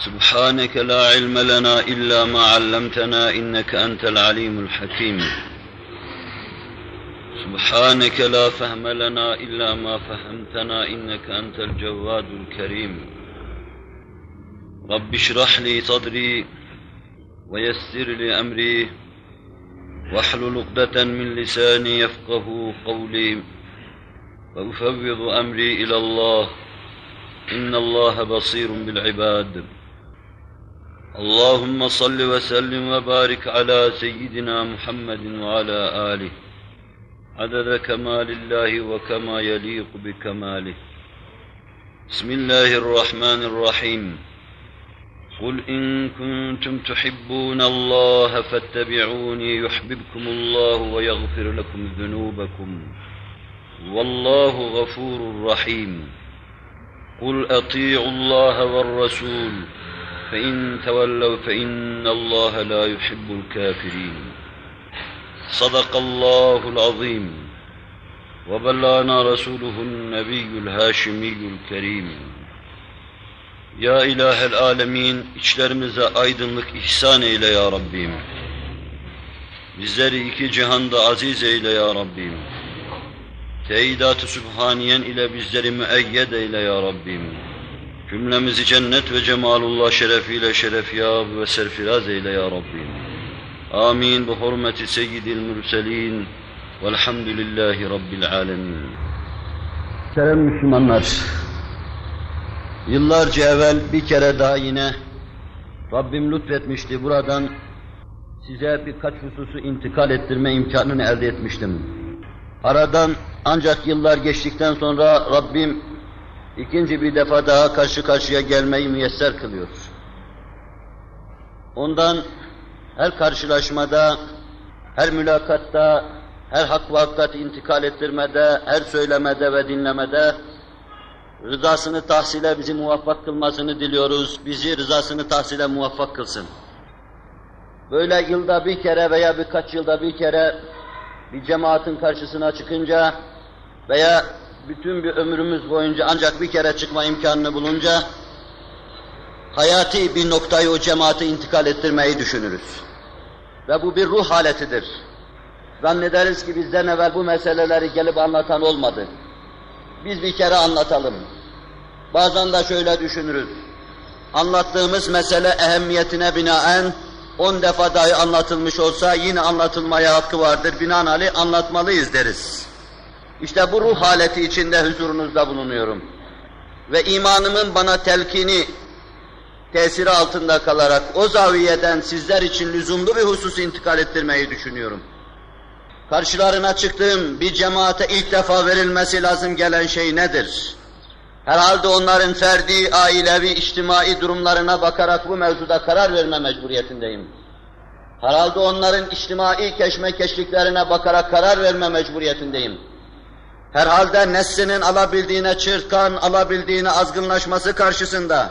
سبحانك لا علم لنا إلا ما علمتنا إنك أنت العليم الحكيم. سبحانك لا فهم لنا إلا ما فهمتنا إنك أنت الجواد الكريم. رب اشرح لي صدري ويسر لي أمري واحلل عقدة من لساني يفقه قولي وأفوض أمري إلى الله. إن الله بصير بالعباد. اللهم صل وسلم وبارك على سيدنا محمد وعلى آله. عدد كمال الله وكما يليق بكماله. بسم الله الرحمن الرحيم. قل إن كنتم تحبون الله فاتبعوني يحببكم الله ويغفر لكم ذنوبكم. والله غفور رحيم. قل أطيعوا الله والرسول. فإن تولوا فإن الله لا يحب الكافرين صدق الله العظيم وبلغنا رسوله النبي الهاشمي الكريم Ya ilahel alemin, içlerimize aydınlık ihsan eyle ya Rabbim. Bizleri iki cihanda aziz eyle ya Rabbim. Teyidat-ı Sübhaniyen ile bizleri müeyyed eyle ya Rabbim. Cümlemizi cennet ve cemalullah şerefiyle şerefyab ve serfiraz eyle ya Rabbim. Amin bu hurmeti seyyidil mürselin velhamdülillahi rabbil alemin. Muhterem Müslümanlar, yıllarca evvel bir kere daha yine Rabbim lütfetmişti buradan size birkaç hususu intikal ettirme imkanını elde etmiştim. Aradan ancak yıllar geçtikten sonra Rabbim ikinci bir defa daha karşı karşıya gelmeyi müyesser kılıyor. Ondan her karşılaşmada, her mülakatta, her hak ve hakikati intikal ettirmede, her söylemede ve dinlemede rızasını tahsile bizi muvaffak kılmasını diliyoruz. Bizi rızasını tahsile muvaffak kılsın. Böyle yılda bir kere veya birkaç yılda bir kere bir cemaatin karşısına çıkınca veya bütün bir ömrümüz boyunca ancak bir kere çıkma imkanını bulunca hayati bir noktayı o cemaate intikal ettirmeyi düşünürüz. Ve bu bir ruh haletidir. Zannederiz ki bizden evvel bu meseleleri gelip anlatan olmadı. Biz bir kere anlatalım. Bazen de şöyle düşünürüz. Anlattığımız mesele ehemmiyetine binaen on defa dahi anlatılmış olsa yine anlatılmaya hakkı vardır. Binaenaleyh anlatmalıyız deriz. İşte bu ruh haleti içinde huzurunuzda bulunuyorum. Ve imanımın bana telkini tesiri altında kalarak o zaviyeden sizler için lüzumlu bir husus intikal ettirmeyi düşünüyorum. Karşılarına çıktığım bir cemaate ilk defa verilmesi lazım gelen şey nedir? Herhalde onların ferdi, ailevi, içtimai durumlarına bakarak bu mevzuda karar verme mecburiyetindeyim. Herhalde onların içtimai keşmekeşliklerine bakarak karar verme mecburiyetindeyim. Herhalde neslinin alabildiğine çırtkan, alabildiğine azgınlaşması karşısında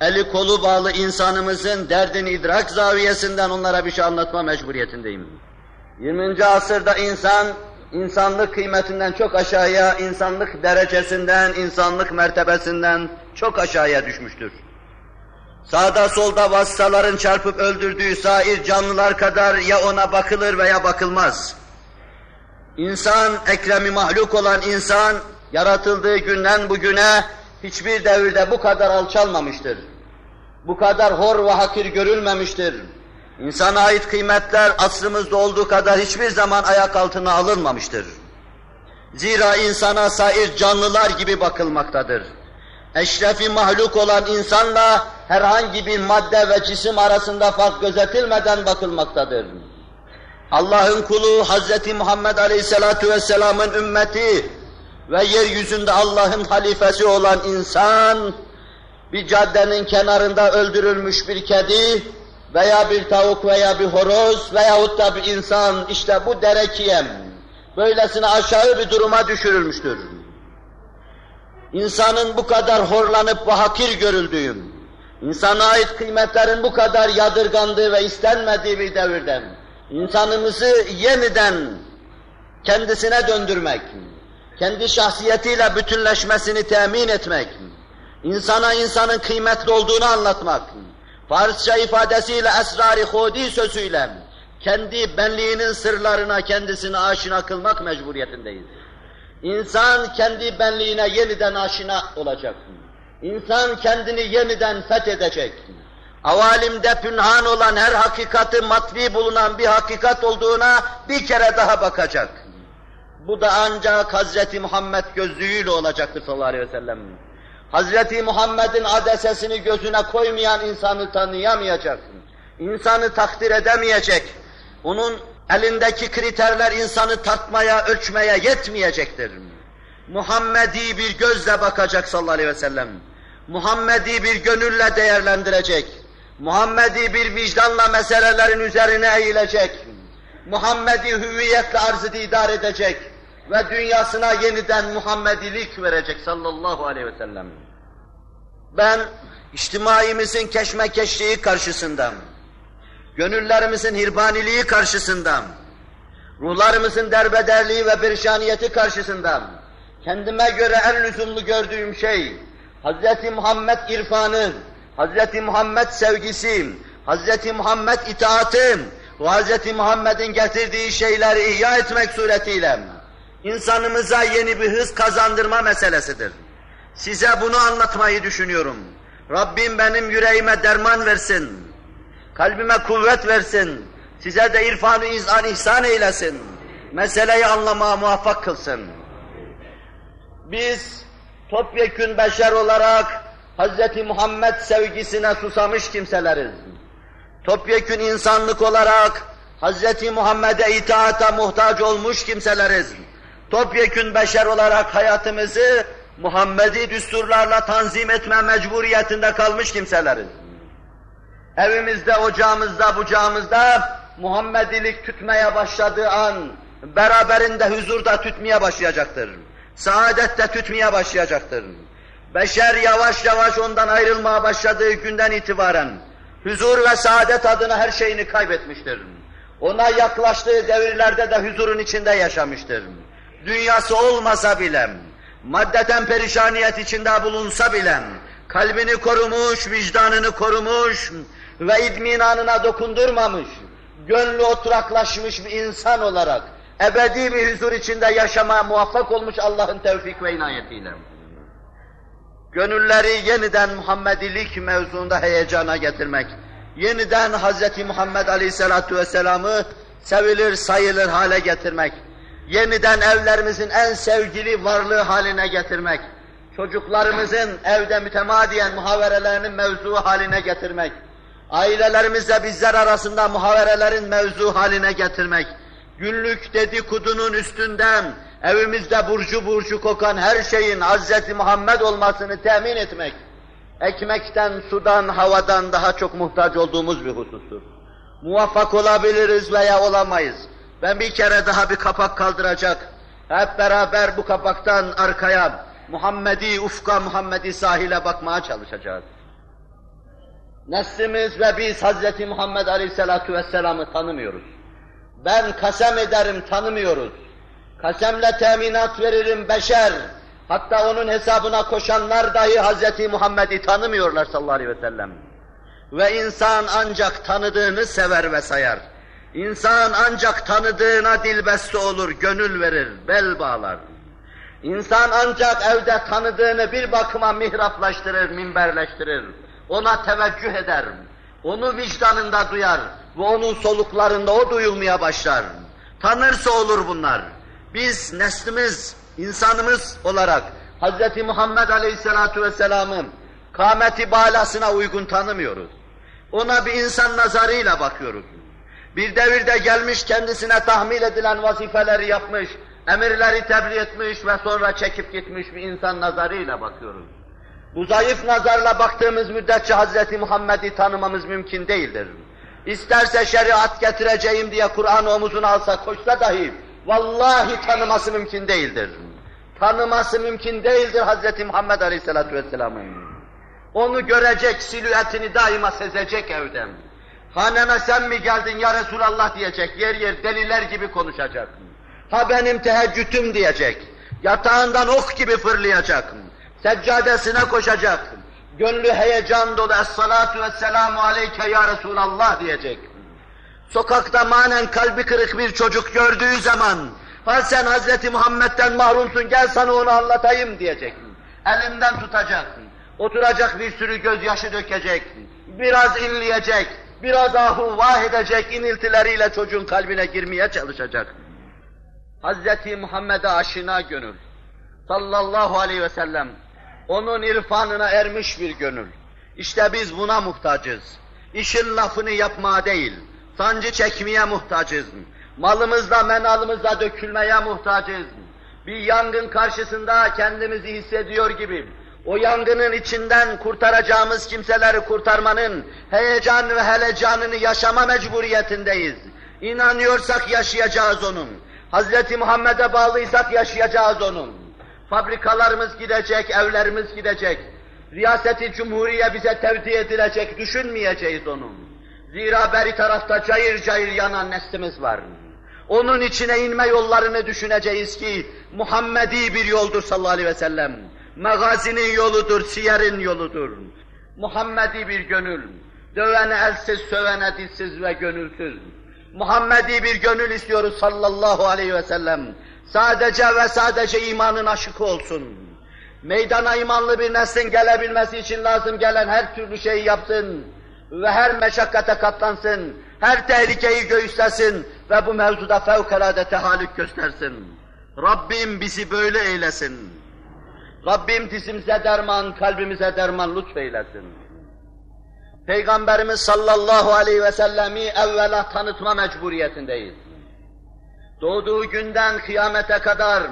eli kolu bağlı insanımızın derdini idrak zaviyesinden onlara bir şey anlatma mecburiyetindeyim. 20. asırda insan, insanlık kıymetinden çok aşağıya, insanlık derecesinden, insanlık mertebesinden çok aşağıya düşmüştür. Sağda solda vasıtaların çarpıp öldürdüğü sair canlılar kadar ya ona bakılır veya bakılmaz. İnsan, ekremi mahluk olan insan, yaratıldığı günden bugüne hiçbir devirde bu kadar alçalmamıştır. Bu kadar hor ve hakir görülmemiştir. İnsana ait kıymetler asrımızda olduğu kadar hiçbir zaman ayak altına alınmamıştır. Zira insana sair canlılar gibi bakılmaktadır. Eşrefi mahluk olan insanla herhangi bir madde ve cisim arasında fark gözetilmeden bakılmaktadır. Allah'ın kulu Hz. Muhammed Aleyhisselatu Vesselam'ın ümmeti ve yeryüzünde Allah'ın halifesi olan insan, bir caddenin kenarında öldürülmüş bir kedi veya bir tavuk veya bir horoz veyahut da bir insan işte bu derekiyem böylesine aşağı bir duruma düşürülmüştür. İnsanın bu kadar horlanıp ve hakir görüldüğüm, insana ait kıymetlerin bu kadar yadırgandığı ve istenmediği bir devirden, insanımızı yeniden kendisine döndürmek, kendi şahsiyetiyle bütünleşmesini temin etmek, insana insanın kıymetli olduğunu anlatmak, Farsça ifadesiyle esrar-ı hudi sözüyle kendi benliğinin sırlarına kendisini aşina kılmak mecburiyetindeyiz. İnsan kendi benliğine yeniden aşina olacak. İnsan kendini yeniden fethedecek. Avalimde pünhan olan her hakikati matvi bulunan bir hakikat olduğuna bir kere daha bakacak. Bu da ancak Hazreti Muhammed gözlüğüyle olacaktır sallallahu aleyhi ve sellem. Hazreti Muhammed'in adesesini gözüne koymayan insanı tanıyamayacak. İnsanı takdir edemeyecek. Onun elindeki kriterler insanı tartmaya, ölçmeye yetmeyecektir. Muhammedi bir gözle bakacak sallallahu aleyhi ve sellem. Muhammedi bir gönülle değerlendirecek. Muhammedi bir vicdanla meselelerin üzerine eğilecek. Muhammedi hüviyetle arzı idare edecek ve dünyasına yeniden Muhammedilik verecek sallallahu aleyhi ve sellem. Ben içtimaimizin keşmekeşliği karşısında, gönüllerimizin hirbaniliği karşısında, ruhlarımızın derbederliği ve perişaniyeti karşısında, kendime göre en lüzumlu gördüğüm şey, Hz. Muhammed irfanı, Hz. Muhammed sevgisi, Hz. Muhammed itaatı ve Hz. Muhammed'in getirdiği şeyleri ihya etmek suretiyle, insanımıza yeni bir hız kazandırma meselesidir. Size bunu anlatmayı düşünüyorum. Rabbim benim yüreğime derman versin. Kalbime kuvvet versin. Size de irfanı izan ihsan eylesin. Meseleyi anlamaya muvaffak kılsın. Biz topyekün beşer olarak Hz. Muhammed sevgisine susamış kimseleriz. Topyekün insanlık olarak Hz. Muhammed'e itaata muhtaç olmuş kimseleriz topyekün beşer olarak hayatımızı Muhammedi düsturlarla tanzim etme mecburiyetinde kalmış kimseleriz. Evimizde, ocağımızda, bucağımızda Muhammedilik tütmeye başladığı an beraberinde huzurda tütmeye başlayacaktır. Saadette tütmeye başlayacaktır. Beşer yavaş yavaş ondan ayrılmaya başladığı günden itibaren huzur ve saadet adına her şeyini kaybetmiştir. Ona yaklaştığı devirlerde de huzurun içinde yaşamıştır dünyası olmasa bile, maddeten perişaniyet içinde bulunsa bile, kalbini korumuş, vicdanını korumuş ve idminanına dokundurmamış, gönlü oturaklaşmış bir insan olarak, ebedi bir huzur içinde yaşamaya muvaffak olmuş Allah'ın tevfik ve inayetiyle. Gönülleri yeniden Muhammedilik mevzuunda heyecana getirmek, yeniden Hz. Muhammed Aleyhisselatü Vesselam'ı sevilir sayılır hale getirmek, yeniden evlerimizin en sevgili varlığı haline getirmek, çocuklarımızın evde mütemadiyen muhaverelerinin mevzu haline getirmek, ailelerimizle bizler arasında muhaverelerin mevzu haline getirmek, günlük dedikodunun üstünden evimizde burcu burcu kokan her şeyin Hz. Muhammed olmasını temin etmek, ekmekten, sudan, havadan daha çok muhtaç olduğumuz bir husustur. Muvaffak olabiliriz veya olamayız. Ben bir kere daha bir kapak kaldıracak. Hep beraber bu kapaktan arkaya Muhammedi ufka, Muhammedi sahile bakmaya çalışacağız. Neslimiz ve biz Hz. Muhammed Aleyhisselatü Vesselam'ı tanımıyoruz. Ben kasem ederim tanımıyoruz. Kasemle teminat veririm beşer. Hatta onun hesabına koşanlar dahi Hz. Muhammed'i tanımıyorlar sallallahu aleyhi ve sellem. Ve insan ancak tanıdığını sever ve sayar. İnsan ancak tanıdığına dilbeste olur, gönül verir, bel bağlar. İnsan ancak evde tanıdığını bir bakıma mihraplaştırır, minberleştirir. Ona teveccüh eder. Onu vicdanında duyar ve onun soluklarında o duyulmaya başlar. Tanırsa olur bunlar. Biz neslimiz, insanımız olarak Hz. Muhammed Aleyhisselatü Vesselam'ın kâmeti balasına uygun tanımıyoruz. Ona bir insan nazarıyla bakıyoruz. Bir devirde gelmiş kendisine tahmil edilen vazifeleri yapmış, emirleri tebliğ etmiş ve sonra çekip gitmiş bir insan nazarıyla bakıyoruz. Bu zayıf nazarla baktığımız müddetçe Hazreti Muhammed'i tanımamız mümkün değildir. İsterse şeriat getireceğim diye Kur'an omuzuna alsa koşsa dahi vallahi tanıması mümkün değildir. Tanıması mümkün değildir Hazreti Muhammed Aleyhisselatü Vesselam'ın. Onu görecek, silüetini daima sezecek evden. Haneme sen mi geldin ya Resulallah diyecek, yer yer deliler gibi konuşacak. Ha benim teheccüdüm diyecek, yatağından ok gibi fırlayacak, seccadesine koşacak, gönlü heyecan dolu es-salatu vesselamu aleyke ya Resulallah diyecek. Sokakta manen kalbi kırık bir çocuk gördüğü zaman, ha sen Hazreti Muhammed'den mahrumsun gel sana onu anlatayım diyecek. Elimden tutacak, oturacak bir sürü gözyaşı dökecek, biraz inleyecek, biraz ahu vah edecek, iniltileriyle çocuğun kalbine girmeye çalışacak. Hazreti Muhammed'e aşina gönül, sallallahu aleyhi ve sellem, onun irfanına ermiş bir gönül. İşte biz buna muhtacız. İşin lafını yapmaya değil, sancı çekmeye muhtacız. Malımızla, menalımızla dökülmeye muhtacız. Bir yangın karşısında kendimizi hissediyor gibi, o yangının içinden kurtaracağımız kimseleri kurtarmanın heyecan ve helecanını yaşama mecburiyetindeyiz. İnanıyorsak yaşayacağız onun. Hazreti Muhammed'e bağlıysak yaşayacağız onun. Fabrikalarımız gidecek, evlerimiz gidecek. Riyaseti Cumhuriye bize tevdi edilecek, düşünmeyeceğiz onun. Zira beri tarafta cayır cayır yanan neslimiz var. Onun içine inme yollarını düşüneceğiz ki Muhammedi bir yoldur sallallahu aleyhi ve sellem. Megazinin yoludur, siyerin yoludur. Muhammedi bir gönül. Dövene elsiz, sövene dilsiz ve gönülsüz. Muhammedi bir gönül istiyoruz sallallahu aleyhi ve sellem. Sadece ve sadece imanın aşıkı olsun. Meydana imanlı bir neslin gelebilmesi için lazım gelen her türlü şeyi yapsın ve her meşakkate katlansın, her tehlikeyi göğüslesin ve bu mevzuda fevkalade tehallük göstersin. Rabbim bizi böyle eylesin. Rabbim dizimize derman, kalbimize derman lütfeylesin. Peygamberimiz sallallahu aleyhi ve sellemi evvela tanıtma mecburiyetindeyiz. Doğduğu günden kıyamete kadar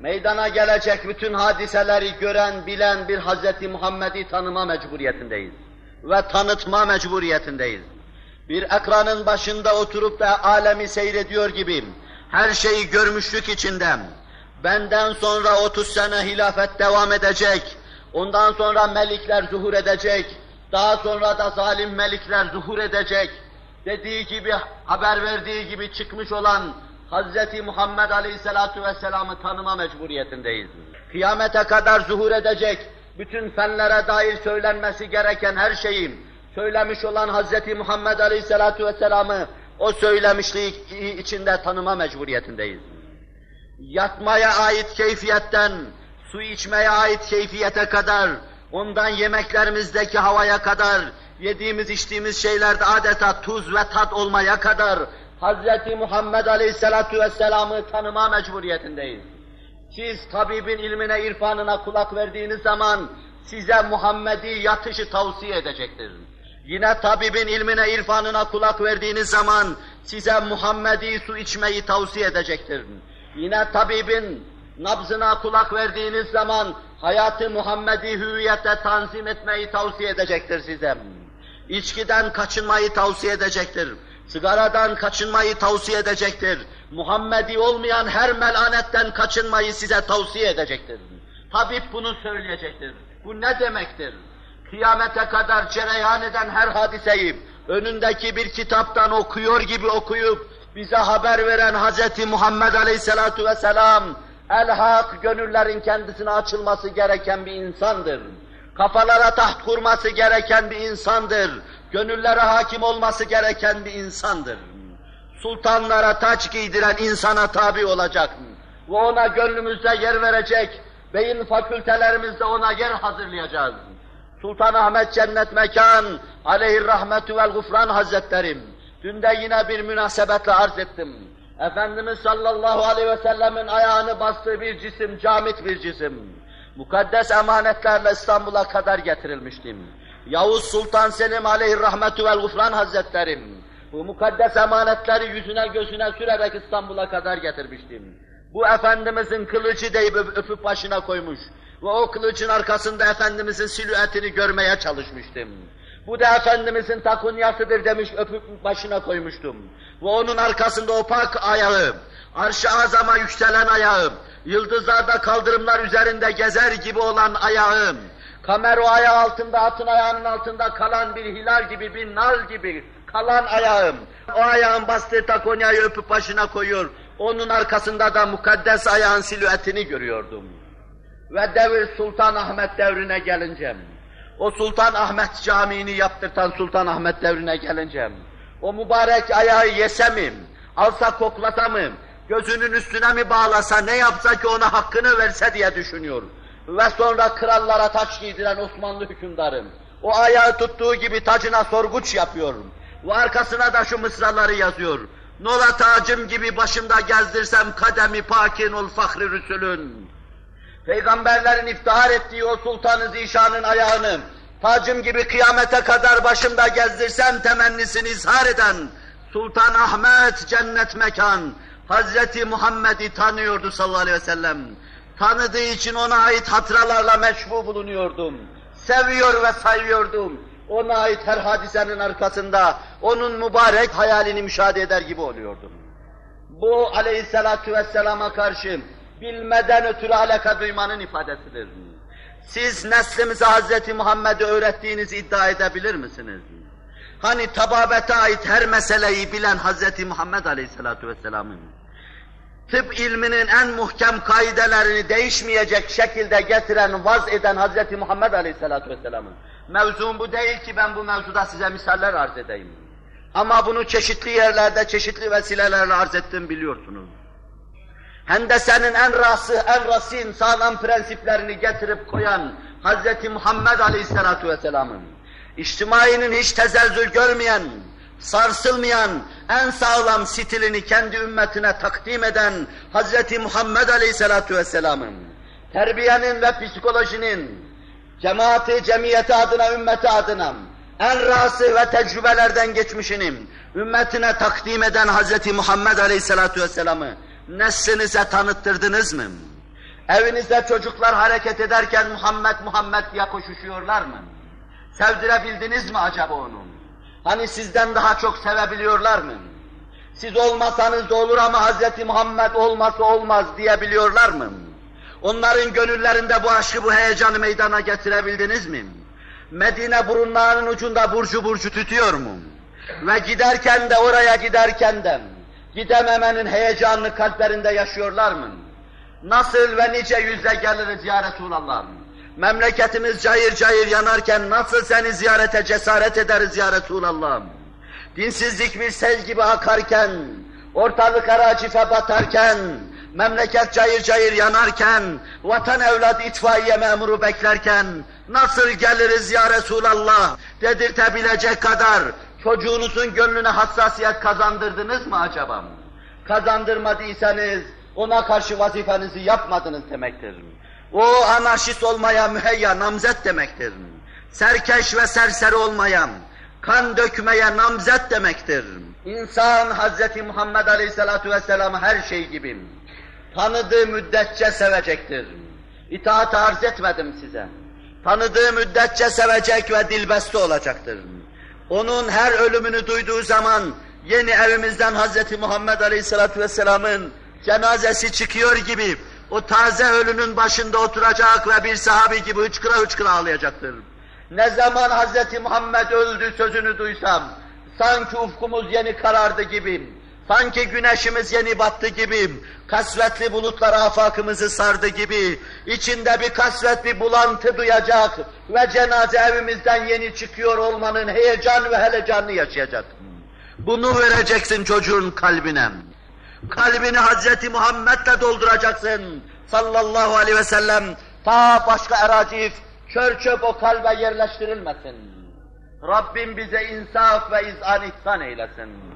meydana gelecek bütün hadiseleri gören, bilen bir Hazreti Muhammed'i tanıma mecburiyetindeyiz. Ve tanıtma mecburiyetindeyiz. Bir ekranın başında oturup da alemi seyrediyor gibi her şeyi görmüşlük içinde, benden sonra 30 sene hilafet devam edecek, ondan sonra melikler zuhur edecek, daha sonra da zalim melikler zuhur edecek, dediği gibi, haber verdiği gibi çıkmış olan Hz. Muhammed Aleyhisselatu Vesselam'ı tanıma mecburiyetindeyiz. Kıyamete kadar zuhur edecek, bütün fenlere dair söylenmesi gereken her şeyi söylemiş olan Hz. Muhammed Aleyhisselatu Vesselam'ı o söylemişliği içinde tanıma mecburiyetindeyiz. Yatmaya ait keyfiyetten, su içmeye ait keyfiyete kadar, ondan yemeklerimizdeki havaya kadar, yediğimiz içtiğimiz şeylerde adeta tuz ve tat olmaya kadar Hz. Muhammed Aleyhisselatu Vesselam'ı tanıma mecburiyetindeyiz. Siz tabibin ilmine, irfanına kulak verdiğiniz zaman size Muhammed'i yatışı tavsiye edecektir. Yine tabibin ilmine, irfanına kulak verdiğiniz zaman size Muhammed'i su içmeyi tavsiye edecektir. Yine tabibin nabzına kulak verdiğiniz zaman hayatı Muhammed'i hüviyete tanzim etmeyi tavsiye edecektir size. İçkiden kaçınmayı tavsiye edecektir. Sigaradan kaçınmayı tavsiye edecektir. Muhammedi olmayan her melanetten kaçınmayı size tavsiye edecektir. Tabip bunu söyleyecektir. Bu ne demektir? Kıyamete kadar cereyan eden her hadiseyi önündeki bir kitaptan okuyor gibi okuyup bize haber veren Hz. Muhammed Aleyhisselatu Vesselam el-hak gönüllerin kendisine açılması gereken bir insandır. Kafalara taht kurması gereken bir insandır. Gönüllere hakim olması gereken bir insandır. Sultanlara taç giydiren insana tabi olacak. Ve ona gönlümüzde yer verecek. Beyin fakültelerimizde ona yer hazırlayacağız. Sultan Ahmet Cennet Mekan, aleyhir rahmetü vel gufran hazretlerim. Dün de yine bir münasebetle arz ettim. Efendimiz sallallahu aleyhi ve sellemin ayağını bastığı bir cisim, camit bir cisim. Mukaddes emanetlerle İstanbul'a kadar getirilmiştim. Yavuz Sultan Selim aleyhir rahmetü vel gufran hazretlerim. Bu mukaddes emanetleri yüzüne gözüne sürerek İstanbul'a kadar getirmiştim. Bu Efendimizin kılıcı deyip öpüp başına koymuş. Ve o kılıcın arkasında Efendimizin silüetini görmeye çalışmıştım. Bu da Efendimizin takunyasıdır demiş öpüp başına koymuştum. Ve onun arkasında opak ayağı, arş-ı azama yükselen ayağım, yıldızlarda kaldırımlar üzerinde gezer gibi olan ayağım, kamer o ayağı altında, atın ayağının altında kalan bir hilal gibi, bir nal gibi kalan ayağım. O ayağın bastığı takonyayı öpüp başına koyuyor. Onun arkasında da mukaddes ayağın silüetini görüyordum. Ve devir Sultan Ahmet devrine gelince, o Sultan Ahmet Camii'ni yaptırtan Sultan Ahmet devrine gelince, o mübarek ayağı yesemim, alsa koklasamım, gözünün üstüne mi bağlasa, ne yapsa ki ona hakkını verse diye düşünüyor. Ve sonra krallara taç giydiren Osmanlı hükümdarım, o ayağı tuttuğu gibi tacına sorguç yapıyor. Ve arkasına da şu mısraları yazıyor. Nola tacım gibi başımda gezdirsem kademi pakin ol fahri rüsülün. Peygamberlerin iftihar ettiği o Sultan-ı Zişan'ın ayağını tacım gibi kıyamete kadar başımda gezdirsem temennisini izhar eden Sultan Ahmet cennet mekan Hazreti Muhammed'i tanıyordu sallallahu aleyhi ve sellem. Tanıdığı için ona ait hatıralarla meşbu bulunuyordum. Seviyor ve sayıyordum. Ona ait her hadisenin arkasında onun mübarek hayalini müşahede eder gibi oluyordum. Bu aleyhissalatu vesselama karşı bilmeden ötürü alaka duymanın ifadesidir. Siz neslimize Hz. Muhammed'i öğrettiğinizi iddia edebilir misiniz? Hani tababete ait her meseleyi bilen Hz. Muhammed Aleyhisselatü Vesselam'ın tıp ilminin en muhkem kaidelerini değişmeyecek şekilde getiren, vaz eden Hz. Muhammed Aleyhisselatü Vesselam'ın mevzum bu değil ki ben bu mevzuda size misaller arz edeyim. Ama bunu çeşitli yerlerde, çeşitli vesilelerle arz ettim biliyorsunuz. Hendesenin en rası, en rasin, sağlam prensiplerini getirip koyan Hz. Muhammed Aleyhisselatü Vesselam'ın, içtimainin hiç tezelzül görmeyen, sarsılmayan, en sağlam stilini kendi ümmetine takdim eden Hz. Muhammed Aleyhisselatü Vesselam'ın, terbiyenin ve psikolojinin, cemaati, cemiyeti adına, ümmeti adına, en rası ve tecrübelerden geçmişini, ümmetine takdim eden Hz. Muhammed Aleyhisselatü Vesselam'ı, neslinize tanıttırdınız mı? Evinizde çocuklar hareket ederken Muhammed Muhammed diye koşuşuyorlar mı? Sevdirebildiniz mi acaba onu? Hani sizden daha çok sevebiliyorlar mı? Siz olmasanız da olur ama Hz. Muhammed olmasa olmaz diyebiliyorlar mı? Onların gönüllerinde bu aşkı, bu heyecanı meydana getirebildiniz mi? Medine burunlarının ucunda burcu burcu tütüyor mu? Ve giderken de oraya giderken de gidememenin heyecanını kalplerinde yaşıyorlar mı? Nasıl ve nice yüze geliriz ya Resulallah? Memleketimiz cayır cayır yanarken nasıl seni ziyarete cesaret ederiz ya Resulallah? Dinsizlik bir sel gibi akarken, ortalık aracife batarken, memleket cayır cayır yanarken, vatan evladı itfaiye memuru beklerken, nasıl geliriz ya Resulallah dedirtebilecek kadar çocuğunuzun gönlüne hassasiyet kazandırdınız mı acaba? Kazandırmadıysanız ona karşı vazifenizi yapmadınız demektir. O anarşist olmaya müheyya namzet demektir. Serkeş ve serseri olmayan, kan dökmeye namzet demektir. İnsan Hz. Muhammed Aleyhisselatü Vesselam'ı her şey gibi tanıdığı müddetçe sevecektir. İtaat arz etmedim size. Tanıdığı müddetçe sevecek ve dilbeste olacaktır. Onun her ölümünü duyduğu zaman yeni evimizden Hz. Muhammed Aleyhisselatü Vesselam'ın cenazesi çıkıyor gibi o taze ölünün başında oturacak ve bir sahabi gibi hıçkıra hıçkıra ağlayacaktır. Ne zaman Hz. Muhammed öldü sözünü duysam, sanki ufkumuz yeni karardı gibi, sanki güneşimiz yeni battı gibi, kasvetli bulutlar afakımızı sardı gibi, içinde bir kasvet, bir bulantı duyacak ve cenaze evimizden yeni çıkıyor olmanın heyecan ve helecanını yaşayacak. Bunu vereceksin çocuğun kalbine. Kalbini Hazreti Muhammed'le dolduracaksın sallallahu aleyhi ve sellem. Ta başka eracif, kör çöp o kalbe yerleştirilmesin. Rabbim bize insaf ve izan ihsan eylesin.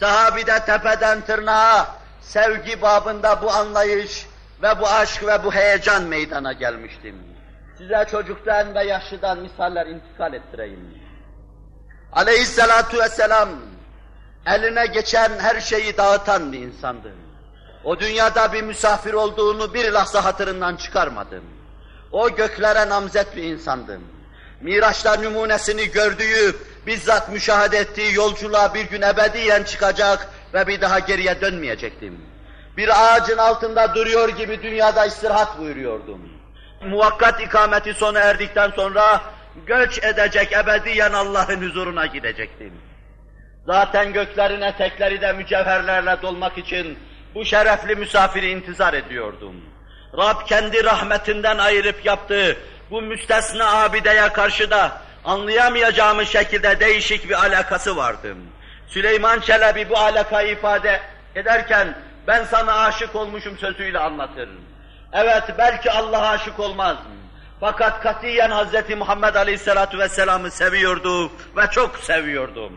Sahabide tepeden tırnağa sevgi babında bu anlayış ve bu aşk ve bu heyecan meydana gelmiştim. Size çocuktan ve yaşlıdan misaller intikal ettireyim. Aleyhissalatu vesselam eline geçen her şeyi dağıtan bir insandı. O dünyada bir misafir olduğunu bir lahza hatırından çıkarmadım. O göklere namzet bir insandım. Miraç'ta numunesini gördüğü, bizzat müşahede ettiği yolculuğa bir gün ebediyen çıkacak ve bir daha geriye dönmeyecektim. Bir ağacın altında duruyor gibi dünyada istirahat buyuruyordum. Muvakkat ikameti sona erdikten sonra göç edecek ebediyen Allah'ın huzuruna gidecektim. Zaten göklerin etekleri de mücevherlerle dolmak için bu şerefli misafiri intizar ediyordum. Rab kendi rahmetinden ayırıp yaptığı bu müstesna abideye karşı da anlayamayacağımız şekilde değişik bir alakası vardı. Süleyman Çelebi bu alakayı ifade ederken ben sana aşık olmuşum sözüyle anlatır. Evet belki Allah'a aşık olmaz. Fakat katiyen Hz. Muhammed Aleyhisselatü Vesselam'ı seviyordu ve çok seviyordum.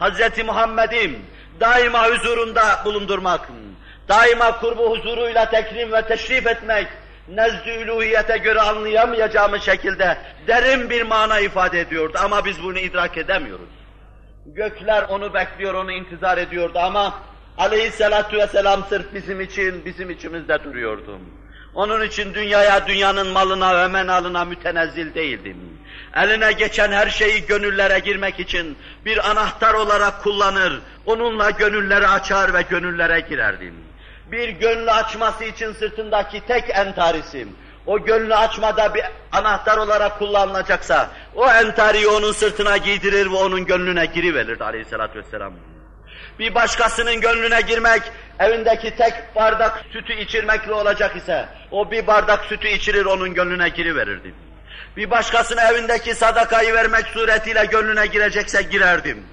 Hz. Muhammed'im daima huzurunda bulundurmak, daima kurbu huzuruyla tekrim ve teşrif etmek, nezd-i göre anlayamayacağımız şekilde derin bir mana ifade ediyordu ama biz bunu idrak edemiyoruz. Gökler onu bekliyor, onu intizar ediyordu ama aleyhissalatu vesselam sırf bizim için, bizim içimizde duruyordu. Onun için dünyaya, dünyanın malına ve menalına mütenezzil değildim. Eline geçen her şeyi gönüllere girmek için bir anahtar olarak kullanır, onunla gönülleri açar ve gönüllere girerdim. Bir gönlü açması için sırtındaki tek entarisim, o gönlü açmada bir anahtar olarak kullanılacaksa, o entariyi onun sırtına giydirir ve onun gönlüne giriverirdi aleyhissalatü vesselam. Bir başkasının gönlüne girmek, evindeki tek bardak sütü içirmekle olacak ise, o bir bardak sütü içirir onun gönlüne giriverirdi. Bir başkasının evindeki sadakayı vermek suretiyle gönlüne girecekse girerdim.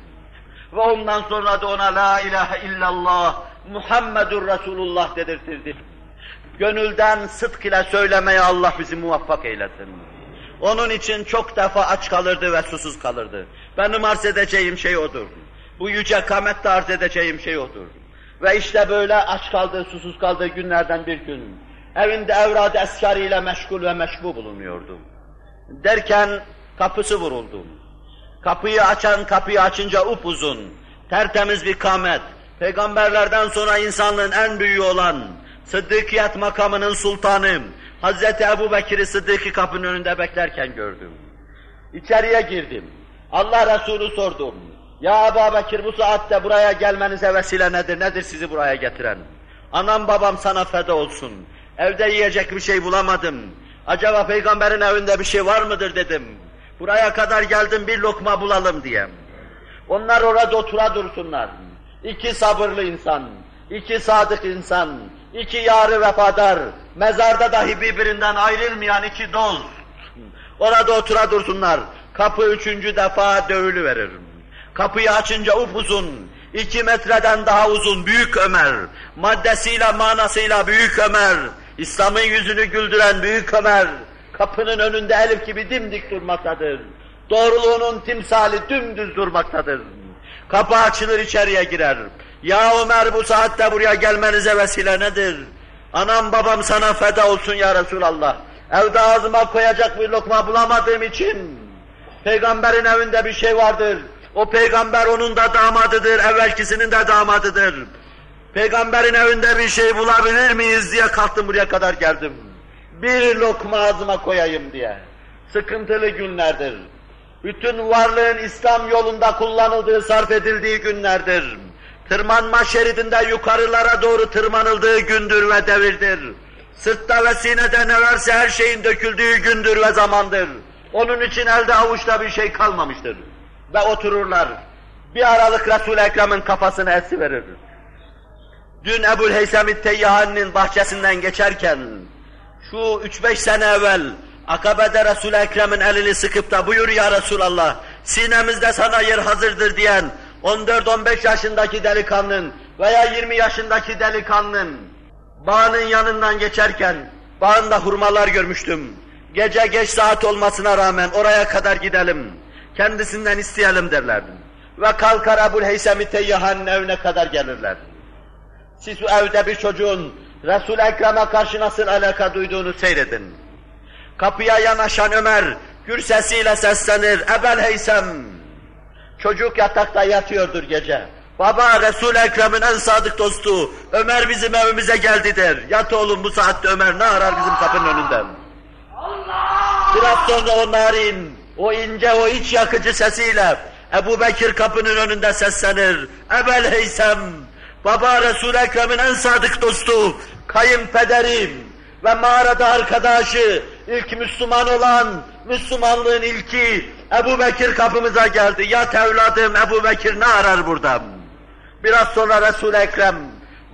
Ve ondan sonra da ona la ilahe illallah Muhammedur Resulullah dedirtirdim. Gönülden sıdk ile söylemeye Allah bizi muvaffak eylesin. Onun için çok defa aç kalırdı ve susuz kalırdı. Benim arz edeceğim şey odur. Bu yüce kamette arz edeceğim şey odur. Ve işte böyle aç kaldığı, susuz kaldığı günlerden bir gün evinde evrad eskarıyla meşgul ve meşbu bulunuyordu. Derken kapısı vuruldu. Kapıyı açan kapıyı açınca upuzun, tertemiz bir kamet, peygamberlerden sonra insanlığın en büyüğü olan Sıddıkiyet makamının sultanı Hazreti Ebu Bekir'i Sıddık'ı kapının önünde beklerken gördüm. İçeriye girdim. Allah Resulü sordum. Ya Ebu Bekir bu saatte buraya gelmenize vesile nedir? Nedir sizi buraya getiren? Anam babam sana feda olsun. Evde yiyecek bir şey bulamadım. Acaba peygamberin evinde bir şey var mıdır dedim. Buraya kadar geldim bir lokma bulalım diye. Onlar orada otura dursunlar. İki sabırlı insan, iki sadık insan, iki yarı vefadar, mezarda dahi birbirinden ayrılmayan iki dost. Orada otura dursunlar. Kapı üçüncü defa dövülü verir. Kapıyı açınca upuzun, iki metreden daha uzun Büyük Ömer, maddesiyle manasıyla Büyük Ömer, İslam'ın yüzünü güldüren Büyük Ömer, kapının önünde elif gibi dimdik durmaktadır. Doğruluğunun timsali dümdüz durmaktadır. Kapı açılır içeriye girer. Ya Ömer bu saatte buraya gelmenize vesile nedir? Anam babam sana feda olsun ya Resulallah. Evde ağzıma koyacak bir lokma bulamadığım için peygamberin evinde bir şey vardır. O peygamber onun da damadıdır, evvelkisinin de damadıdır. Peygamberin evinde bir şey bulabilir miyiz diye kalktım buraya kadar geldim. Bir lokma ağzıma koyayım diye. Sıkıntılı günlerdir. Bütün varlığın İslam yolunda kullanıldığı, sarf edildiği günlerdir. Tırmanma şeridinde yukarılara doğru tırmanıldığı gündür ve devirdir. Sırtta ve sinede ne varsa her şeyin döküldüğü gündür ve zamandır. Onun için elde avuçta bir şey kalmamıştır. Ve otururlar. Bir aralık Resul-i Ekrem'in kafasını esiverir. Dün Ebu'l Heysem-i Teyyahani'nin bahçesinden geçerken, şu üç beş sene evvel Akabe'de Resul-i Ekrem'in elini sıkıp da buyur ya Resulallah, sinemizde sana yer hazırdır diyen 14-15 yaşındaki delikanlının veya 20 yaşındaki delikanlının bağının yanından geçerken bağında hurmalar görmüştüm. Gece geç saat olmasına rağmen oraya kadar gidelim, kendisinden isteyelim derlerdi. Ve kalkar Ebu'l Heysem-i evine kadar gelirler. Siz bu evde bir çocuğun Resul-i Ekrem'e karşı nasıl alaka duyduğunu seyredin. Kapıya yanaşan Ömer gür sesiyle seslenir. Ebel Heysem. Çocuk yatakta yatıyordur gece. Baba Resul Ekrem'in en sadık dostu Ömer bizim evimize geldi der. Yat oğlum bu saatte Ömer ne arar bizim kapının önünden? Allah! Biraz sonra o narin, o ince, o iç yakıcı sesiyle Ebu Bekir kapının önünde seslenir. Ebel Heysem, baba Resul Ekrem'in en sadık dostu, kayınpederim ve mağarada arkadaşı, ilk Müslüman olan, Müslümanlığın ilki Ebu Bekir kapımıza geldi. Yat evladım Ebu Bekir ne arar burada? Biraz sonra Resul-i Ekrem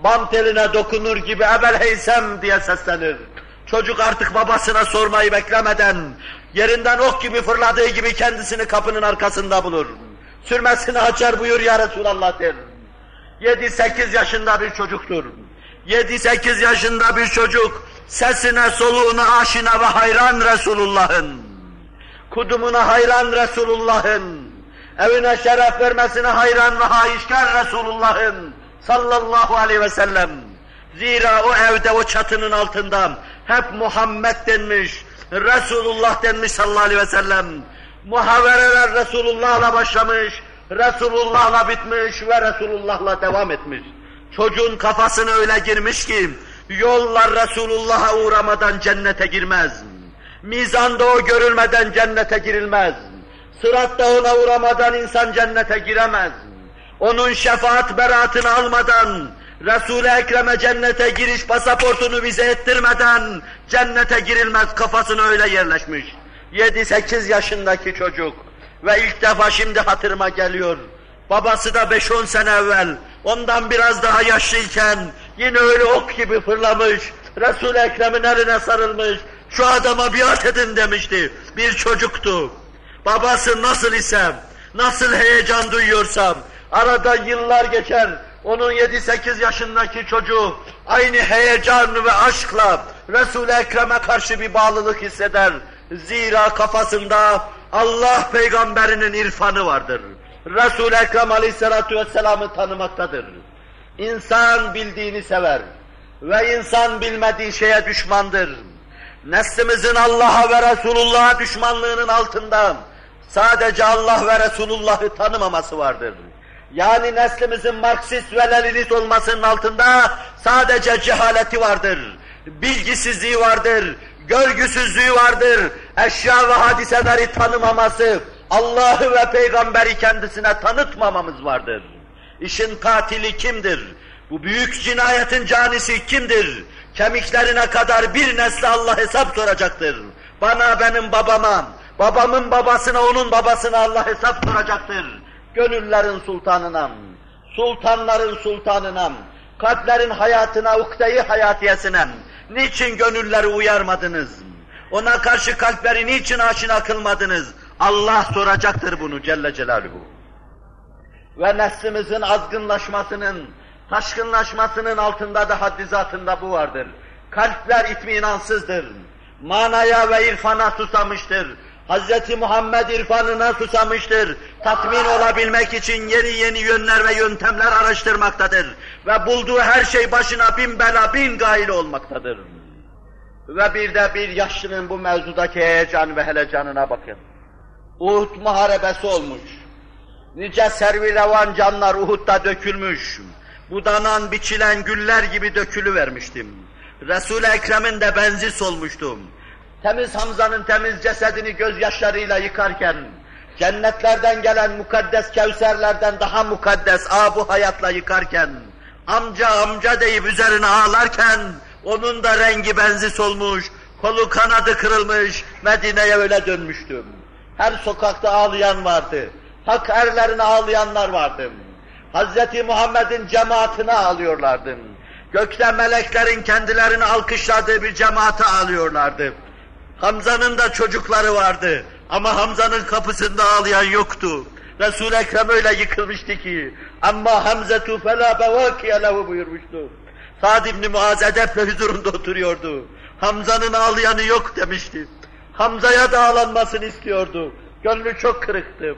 bam teline dokunur gibi Ebel Heysem diye seslenir. Çocuk artık babasına sormayı beklemeden yerinden ok gibi fırladığı gibi kendisini kapının arkasında bulur. Sürmesini açar buyur ya Resulallah der. 7-8 yaşında bir çocuktur. 7-8 yaşında bir çocuk sesine soluğuna aşina ve hayran Resulullah'ın. Kudumuna hayran Resulullah'ın evine şeref vermesine hayran ve haişkar Resulullah'ın sallallahu aleyhi ve sellem. Zira o evde, o çatının altında hep Muhammed denmiş, Resulullah denmiş sallallahu aleyhi ve sellem. Muhavereler Resulullah'la başlamış, Resulullah'la bitmiş ve Resulullah'la devam etmiş. Çocuğun kafasına öyle girmiş ki, yollar Resulullah'a uğramadan cennete girmez. Mizanda o görülmeden cennete girilmez. Sıratta ona uğramadan insan cennete giremez. Onun şefaat beraatını almadan, Resul-i Ekrem'e cennete giriş pasaportunu vize ettirmeden cennete girilmez kafasına öyle yerleşmiş. 7-8 yaşındaki çocuk ve ilk defa şimdi hatırıma geliyor. Babası da 5-10 sene evvel ondan biraz daha yaşlıyken yine öyle ok gibi fırlamış, Resul-i Ekrem'in eline sarılmış, şu adama biat edin demişti. Bir çocuktu. Babası nasıl isem, nasıl heyecan duyuyorsam, arada yıllar geçer, onun 7-8 yaşındaki çocuğu aynı heyecan ve aşkla Resul-i Ekrem'e karşı bir bağlılık hisseder. Zira kafasında Allah peygamberinin irfanı vardır. Resul-i Ekrem aleyhissalatu vesselam'ı tanımaktadır. İnsan bildiğini sever ve insan bilmediği şeye düşmandır. Neslimizin Allah'a ve Resulullah'a düşmanlığının altında sadece Allah ve Resulullah'ı tanımaması vardır. Yani neslimizin Marksist ve Leninist olmasının altında sadece cehaleti vardır, bilgisizliği vardır, görgüsüzlüğü vardır, eşya ve hadiseleri tanımaması, Allah'ı ve peygamberi kendisine tanıtmamamız vardır. İşin katili kimdir? Bu büyük cinayetin canisi kimdir? Kemiklerine kadar bir nesle Allah hesap soracaktır. Bana, benim babama, babamın babasına, onun babasına Allah hesap soracaktır. Gönüllerin sultanına, sultanların sultanına, kalplerin hayatına, ukdeyi hayatiyesine, niçin gönülleri uyarmadınız? Ona karşı kalpleri niçin aşina kılmadınız? Allah soracaktır bunu Celle Celaluhu. Ve neslimizin azgınlaşmasının, taşkınlaşmasının altında da haddizatında bu vardır. Kalpler itminansızdır. Manaya ve irfana susamıştır. Hz. Muhammed irfanına susamıştır. Tatmin olabilmek için yeni yeni yönler ve yöntemler araştırmaktadır. Ve bulduğu her şey başına bin bela, bin gail olmaktadır. Ve bir de bir yaşlının bu mevzudaki heyecan ve helecanına bakın. Uhud muharebesi olmuş. Nice servilevan canlar Uhud'da dökülmüş. Budanan, biçilen güller gibi dökülü vermiştim. Resul-i Ekrem'in de benzi solmuştum. Temiz Hamza'nın temiz cesedini gözyaşlarıyla yıkarken, cennetlerden gelen mukaddes kevserlerden daha mukaddes bu hayatla yıkarken, amca amca deyip üzerine ağlarken, onun da rengi benzi solmuş, kolu kanadı kırılmış, Medine'ye öyle dönmüştüm. Her sokakta ağlayan vardı. Hak erlerine ağlayanlar vardı. Hz. Muhammed'in cemaatine ağlıyorlardı. Gökte meleklerin kendilerini alkışladığı bir cemaate ağlıyorlardı. Hamza'nın da çocukları vardı. Ama Hamza'nın kapısında ağlayan yoktu. Resul-i Ekrem öyle yıkılmıştı ki. Ama Hamzetu felâ bevâkiye lehu buyurmuştu. Sa'd ibn Muaz edeple huzurunda oturuyordu. Hamza'nın ağlayanı yok demişti. Hamza'ya da ağlanmasını istiyordu. Gönlü çok kırıktı.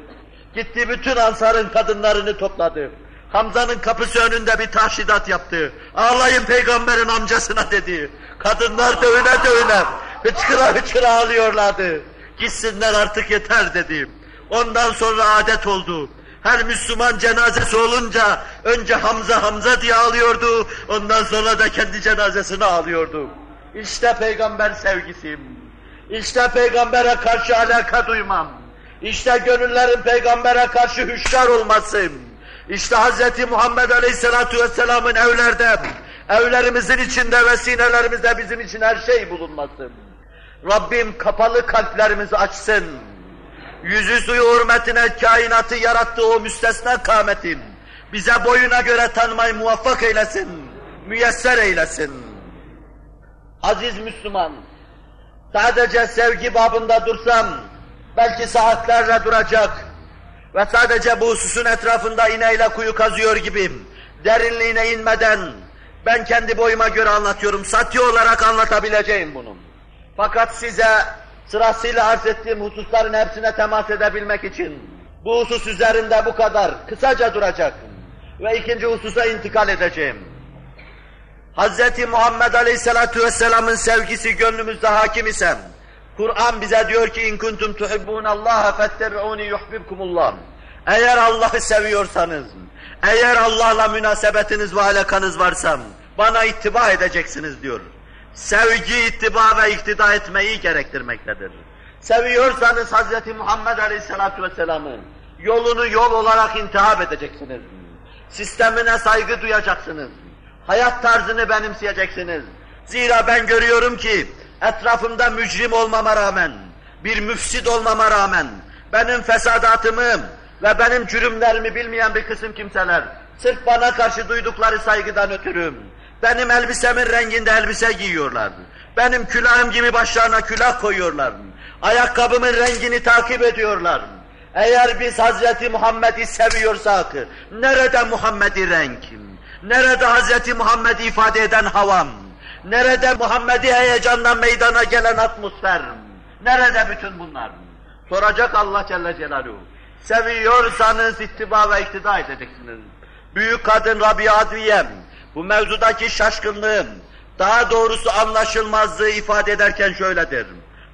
Gitti bütün ansarın kadınlarını topladı. Hamza'nın kapısı önünde bir tahşidat yaptı. Ağlayın peygamberin amcasına dedi. Kadınlar dövüne dövüne, hıçkıra hıçkıra ağlıyorlardı. Gitsinler artık yeter dedi. Ondan sonra adet oldu. Her Müslüman cenazesi olunca önce Hamza Hamza diye ağlıyordu, ondan sonra da kendi cenazesini ağlıyordu. İşte peygamber sevgisim. İşte peygambere karşı alaka duymam. İşte gönüllerin peygambere karşı hüşyar olması. İşte Hz. Muhammed Aleyhisselatü Vesselam'ın evlerde, evlerimizin içinde ve sinelerimizde bizim için her şey bulunması. Rabbim kapalı kalplerimizi açsın. Yüzü suyu hürmetine kainatı yarattığı o müstesna kâmetin bize boyuna göre tanımayı muvaffak eylesin, müyesser eylesin. Aziz Müslüman, sadece sevgi babında dursam, belki saatlerle duracak ve sadece bu hususun etrafında ineyle kuyu kazıyor gibiyim. Derinliğine inmeden, ben kendi boyuma göre anlatıyorum, sati olarak anlatabileceğim bunu. Fakat size sırasıyla arz ettiğim hususların hepsine temas edebilmek için bu husus üzerinde bu kadar kısaca duracak ve ikinci hususa intikal edeceğim. Hz. Muhammed Aleyhisselatü Vesselam'ın sevgisi gönlümüzde hakim ise, Kur'an bize diyor ki in kuntum tuhibbunallaha fettebi'uni yuhibbukumullah. Eğer Allah'ı seviyorsanız, eğer Allah'la münasebetiniz ve alakanız varsa bana ittiba edeceksiniz diyor. Sevgi ittiba ve iktida etmeyi gerektirmektedir. Seviyorsanız Hz. Muhammed Aleyhisselatü Vesselam'ı yolunu yol olarak intihap edeceksiniz. Sistemine saygı duyacaksınız. Hayat tarzını benimseyeceksiniz. Zira ben görüyorum ki etrafımda mücrim olmama rağmen, bir müfsid olmama rağmen, benim fesadatımı ve benim cürümlerimi bilmeyen bir kısım kimseler, sırf bana karşı duydukları saygıdan ötürü, benim elbisemin renginde elbise giyiyorlar. Benim külahım gibi başlarına külah koyuyorlar. Ayakkabımın rengini takip ediyorlar. Eğer biz Hazreti Muhammed'i seviyorsak, nerede Muhammed'i renk? Nerede Hazreti Muhammed'i ifade eden havam? Nerede Muhammed'i heyecandan meydana gelen atmosfer? Nerede bütün bunlar? Soracak Allah Celle Celaluhu. Seviyorsanız ittiba ve iktida edeceksiniz. Büyük kadın Rabia Adviyem, bu mevzudaki şaşkınlığım, daha doğrusu anlaşılmazlığı ifade ederken şöyledir.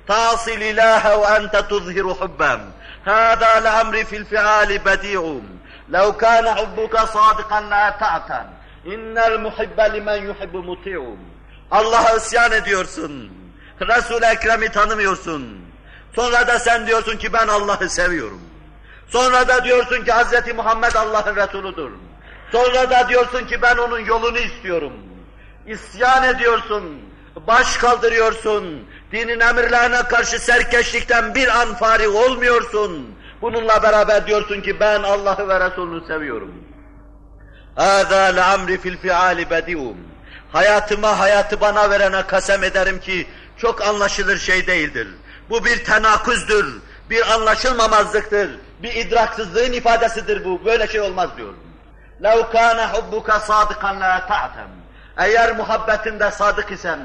Tasil ilahe ve ente tuzhiru hubbem. Hâdâ le'amri fil fi'âli bedi'um. لو كان حبك صادقا لأطعته إن المحب لمن يحب مطيع Allah'a isyan ediyorsun. Resul-i Ekrem'i tanımıyorsun. Sonra da sen diyorsun ki ben Allah'ı seviyorum. Sonra da diyorsun ki Hz. Muhammed Allah'ın Resuludur. Sonra da diyorsun ki ben onun yolunu istiyorum. İsyan ediyorsun, baş kaldırıyorsun, dinin emirlerine karşı serkeşlikten bir an fari olmuyorsun. Bununla beraber diyorsun ki ben Allah'ı ve Resulünü seviyorum. هَذَا لَعَمْرِ فِي الْفِعَالِ بَدِيُّمْ Hayatıma, hayatı bana verene kasem ederim ki çok anlaşılır şey değildir. Bu bir tenakuzdur, bir anlaşılmamazlıktır, bir idraksızlığın ifadesidir bu. Böyle şey olmaz diyor. لَوْ كَانَ حُبُّكَ صَادِقًا لَا تَعْتَمْ Eğer muhabbetinde sadık isen,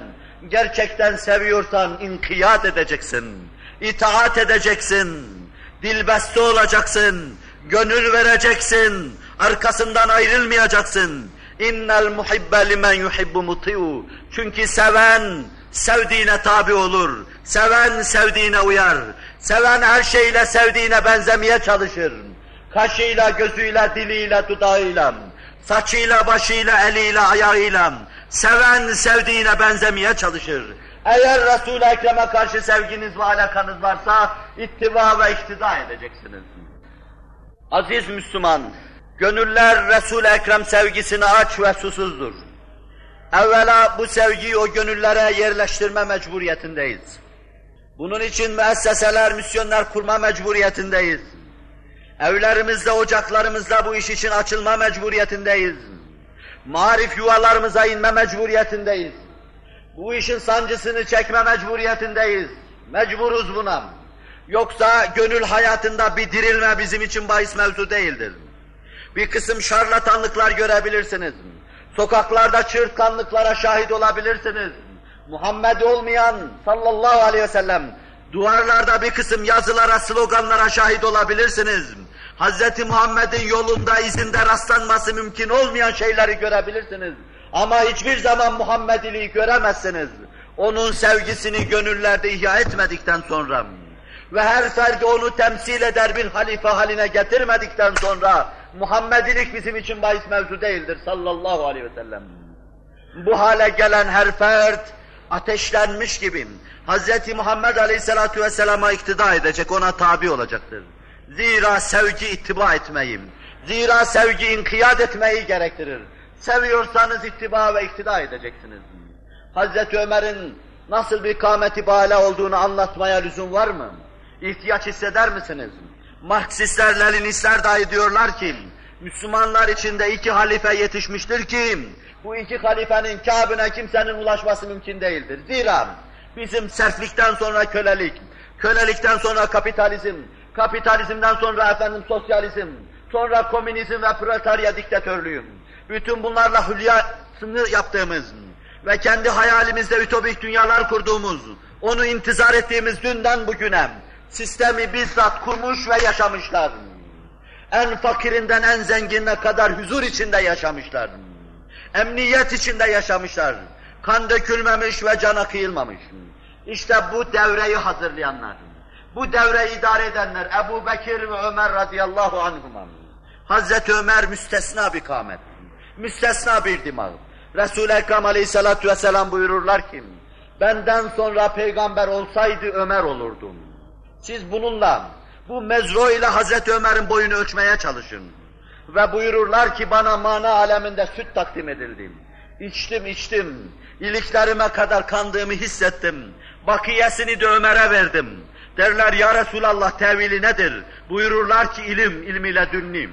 gerçekten seviyorsan inkiyat edeceksin, itaat edeceksin, dilbeste olacaksın, gönül vereceksin, arkasından ayrılmayacaksın. İnnel muhibbe limen yuhibbu mutiu. Çünkü seven sevdiğine tabi olur. Seven sevdiğine uyar. Seven her şeyle sevdiğine benzemeye çalışır. Kaşıyla, gözüyle, diliyle, dudağıyla, saçıyla, başıyla, eliyle, ayağıyla seven sevdiğine benzemeye çalışır. Eğer Resul-i Ekrem'e karşı sevginiz ve alakanız varsa ittiba ve iktida edeceksiniz. Aziz Müslüman, gönüller Resul-i Ekrem sevgisini aç ve susuzdur. Evvela bu sevgiyi o gönüllere yerleştirme mecburiyetindeyiz. Bunun için müesseseler, misyonlar kurma mecburiyetindeyiz. Evlerimizde, ocaklarımızda bu iş için açılma mecburiyetindeyiz. Marif yuvalarımıza inme mecburiyetindeyiz. Bu işin sancısını çekme mecburiyetindeyiz. Mecburuz buna. Yoksa gönül hayatında bir dirilme bizim için bahis mevzu değildir. Bir kısım şarlatanlıklar görebilirsiniz. Sokaklarda çığırtkanlıklara şahit olabilirsiniz. Muhammed olmayan sallallahu aleyhi ve sellem duvarlarda bir kısım yazılara, sloganlara şahit olabilirsiniz. Hz. Muhammed'in yolunda, izinde rastlanması mümkün olmayan şeyleri görebilirsiniz. Ama hiçbir zaman Muhammediliği göremezsiniz. Onun sevgisini gönüllerde ihya etmedikten sonra, ve her ferdi onu temsil eder bir halife haline getirmedikten sonra Muhammedilik bizim için bahis mevzu değildir sallallahu aleyhi ve sellem. Bu hale gelen her fert ateşlenmiş gibi Hz. Muhammed aleyhissalatu vesselama iktida edecek, ona tabi olacaktır. Zira sevgi ittiba etmeyi, zira sevgi inkiyat etmeyi gerektirir. Seviyorsanız ittiba ve iktida edeceksiniz. Hazreti Ömer'in nasıl bir kâmeti bâle olduğunu anlatmaya lüzum var mı? İhtiyaç hisseder misiniz? Marksistler, Leninistler dahi diyorlar ki, Müslümanlar içinde iki halife yetişmiştir ki, bu iki halifenin kâbine kimsenin ulaşması mümkün değildir. Zira bizim serflikten sonra kölelik, kölelikten sonra kapitalizm, kapitalizmden sonra efendim sosyalizm, sonra komünizm ve proletarya diktatörlüğü. Bütün bunlarla hülyasını yaptığımız ve kendi hayalimizde ütopik dünyalar kurduğumuz, onu intizar ettiğimiz dünden bugüne sistemi bizzat kurmuş ve yaşamışlar. En fakirinden en zenginine kadar huzur içinde yaşamışlar. Emniyet içinde yaşamışlar. Kan dökülmemiş ve cana kıyılmamış. İşte bu devreyi hazırlayanlar, bu devreyi idare edenler Ebu Bekir ve Ömer radıyallahu anhuma. Hazreti Ömer müstesna bir kâmet, müstesna bir dimağ. Resul-i Ekrem aleyhissalatu vesselam buyururlar ki, benden sonra peygamber olsaydı Ömer olurdum. Siz bununla, bu mezro ile Hazreti Ömer'in boyunu ölçmeye çalışın. Ve buyururlar ki bana mana aleminde süt takdim edildi. İçtim içtim, iliklerime kadar kandığımı hissettim. Bakiyesini de Ömer'e verdim. Derler ya Resulallah tevili nedir? Buyururlar ki ilim, ilmiyle dünlüm.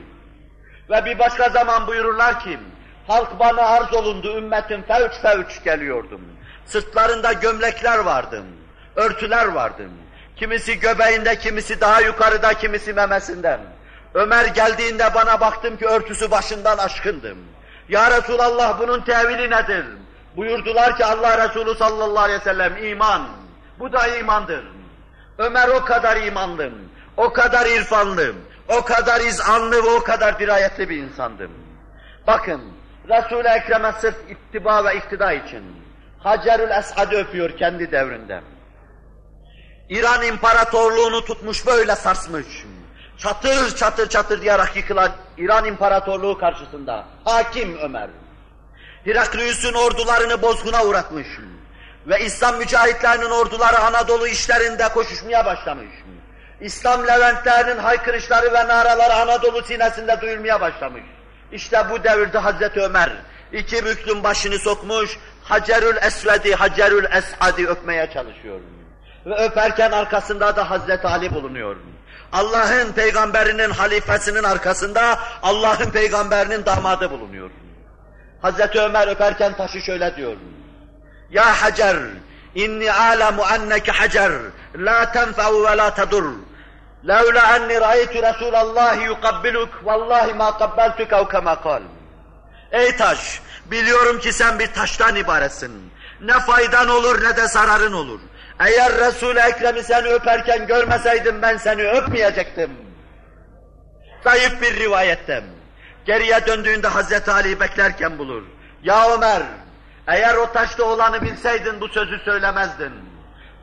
Ve bir başka zaman buyururlar ki, halk bana arz olundu, ümmetin fevç fevç geliyordum. Sırtlarında gömlekler vardı, örtüler vardı. Kimisi göbeğinde, kimisi daha yukarıda, kimisi memesinden. Ömer geldiğinde bana baktım ki örtüsü başından aşkındım. Ya Resulallah bunun tevili nedir? Buyurdular ki Allah Resulü sallallahu aleyhi ve sellem iman. Bu da imandır. Ömer o kadar imanlı, o kadar irfanlı, o kadar izanlı ve o kadar dirayetli bir insandım. Bakın, Resul-i Ekrem'e sırf ittiba ve iktida için Hacerül Esad'ı öpüyor kendi devrinde. İran İmparatorluğunu tutmuş böyle sarsmış. Çatır çatır çatır diyerek yıkılan İran İmparatorluğu karşısında hakim Ömer. Heraklius'un ordularını bozguna uğratmış. Ve İslam mücahitlerinin orduları Anadolu işlerinde koşuşmaya başlamış. İslam Leventlerinin haykırışları ve naraları Anadolu sinesinde duyulmaya başlamış. İşte bu devirde Hazreti Ömer iki büklüm başını sokmuş, Hacerül Esved'i, Hacerül Esad'i öpmeye çalışıyor. Ve öperken arkasında da Hazreti Ali bulunuyor. Allah'ın peygamberinin halifesinin arkasında Allah'ın peygamberinin damadı bulunuyor. Hazreti Ömer öperken taşı şöyle diyor. Ya Hacer, inni alamu enneke Hacer, la tenfa'u ve la tadur. Levla enni ra'aytu Resulallah yukabbiluk, vallahi ma kabbeltuk ev kema kal. Ey taş, biliyorum ki sen bir taştan ibaretsin. Ne faydan olur ne de zararın olur. Eğer Resul-i Ekrem'i seni öperken görmeseydim ben seni öpmeyecektim. Zayıf bir rivayettem. Geriye döndüğünde Hazreti Ali beklerken bulur. Ya Ömer, eğer o taşta olanı bilseydin bu sözü söylemezdin.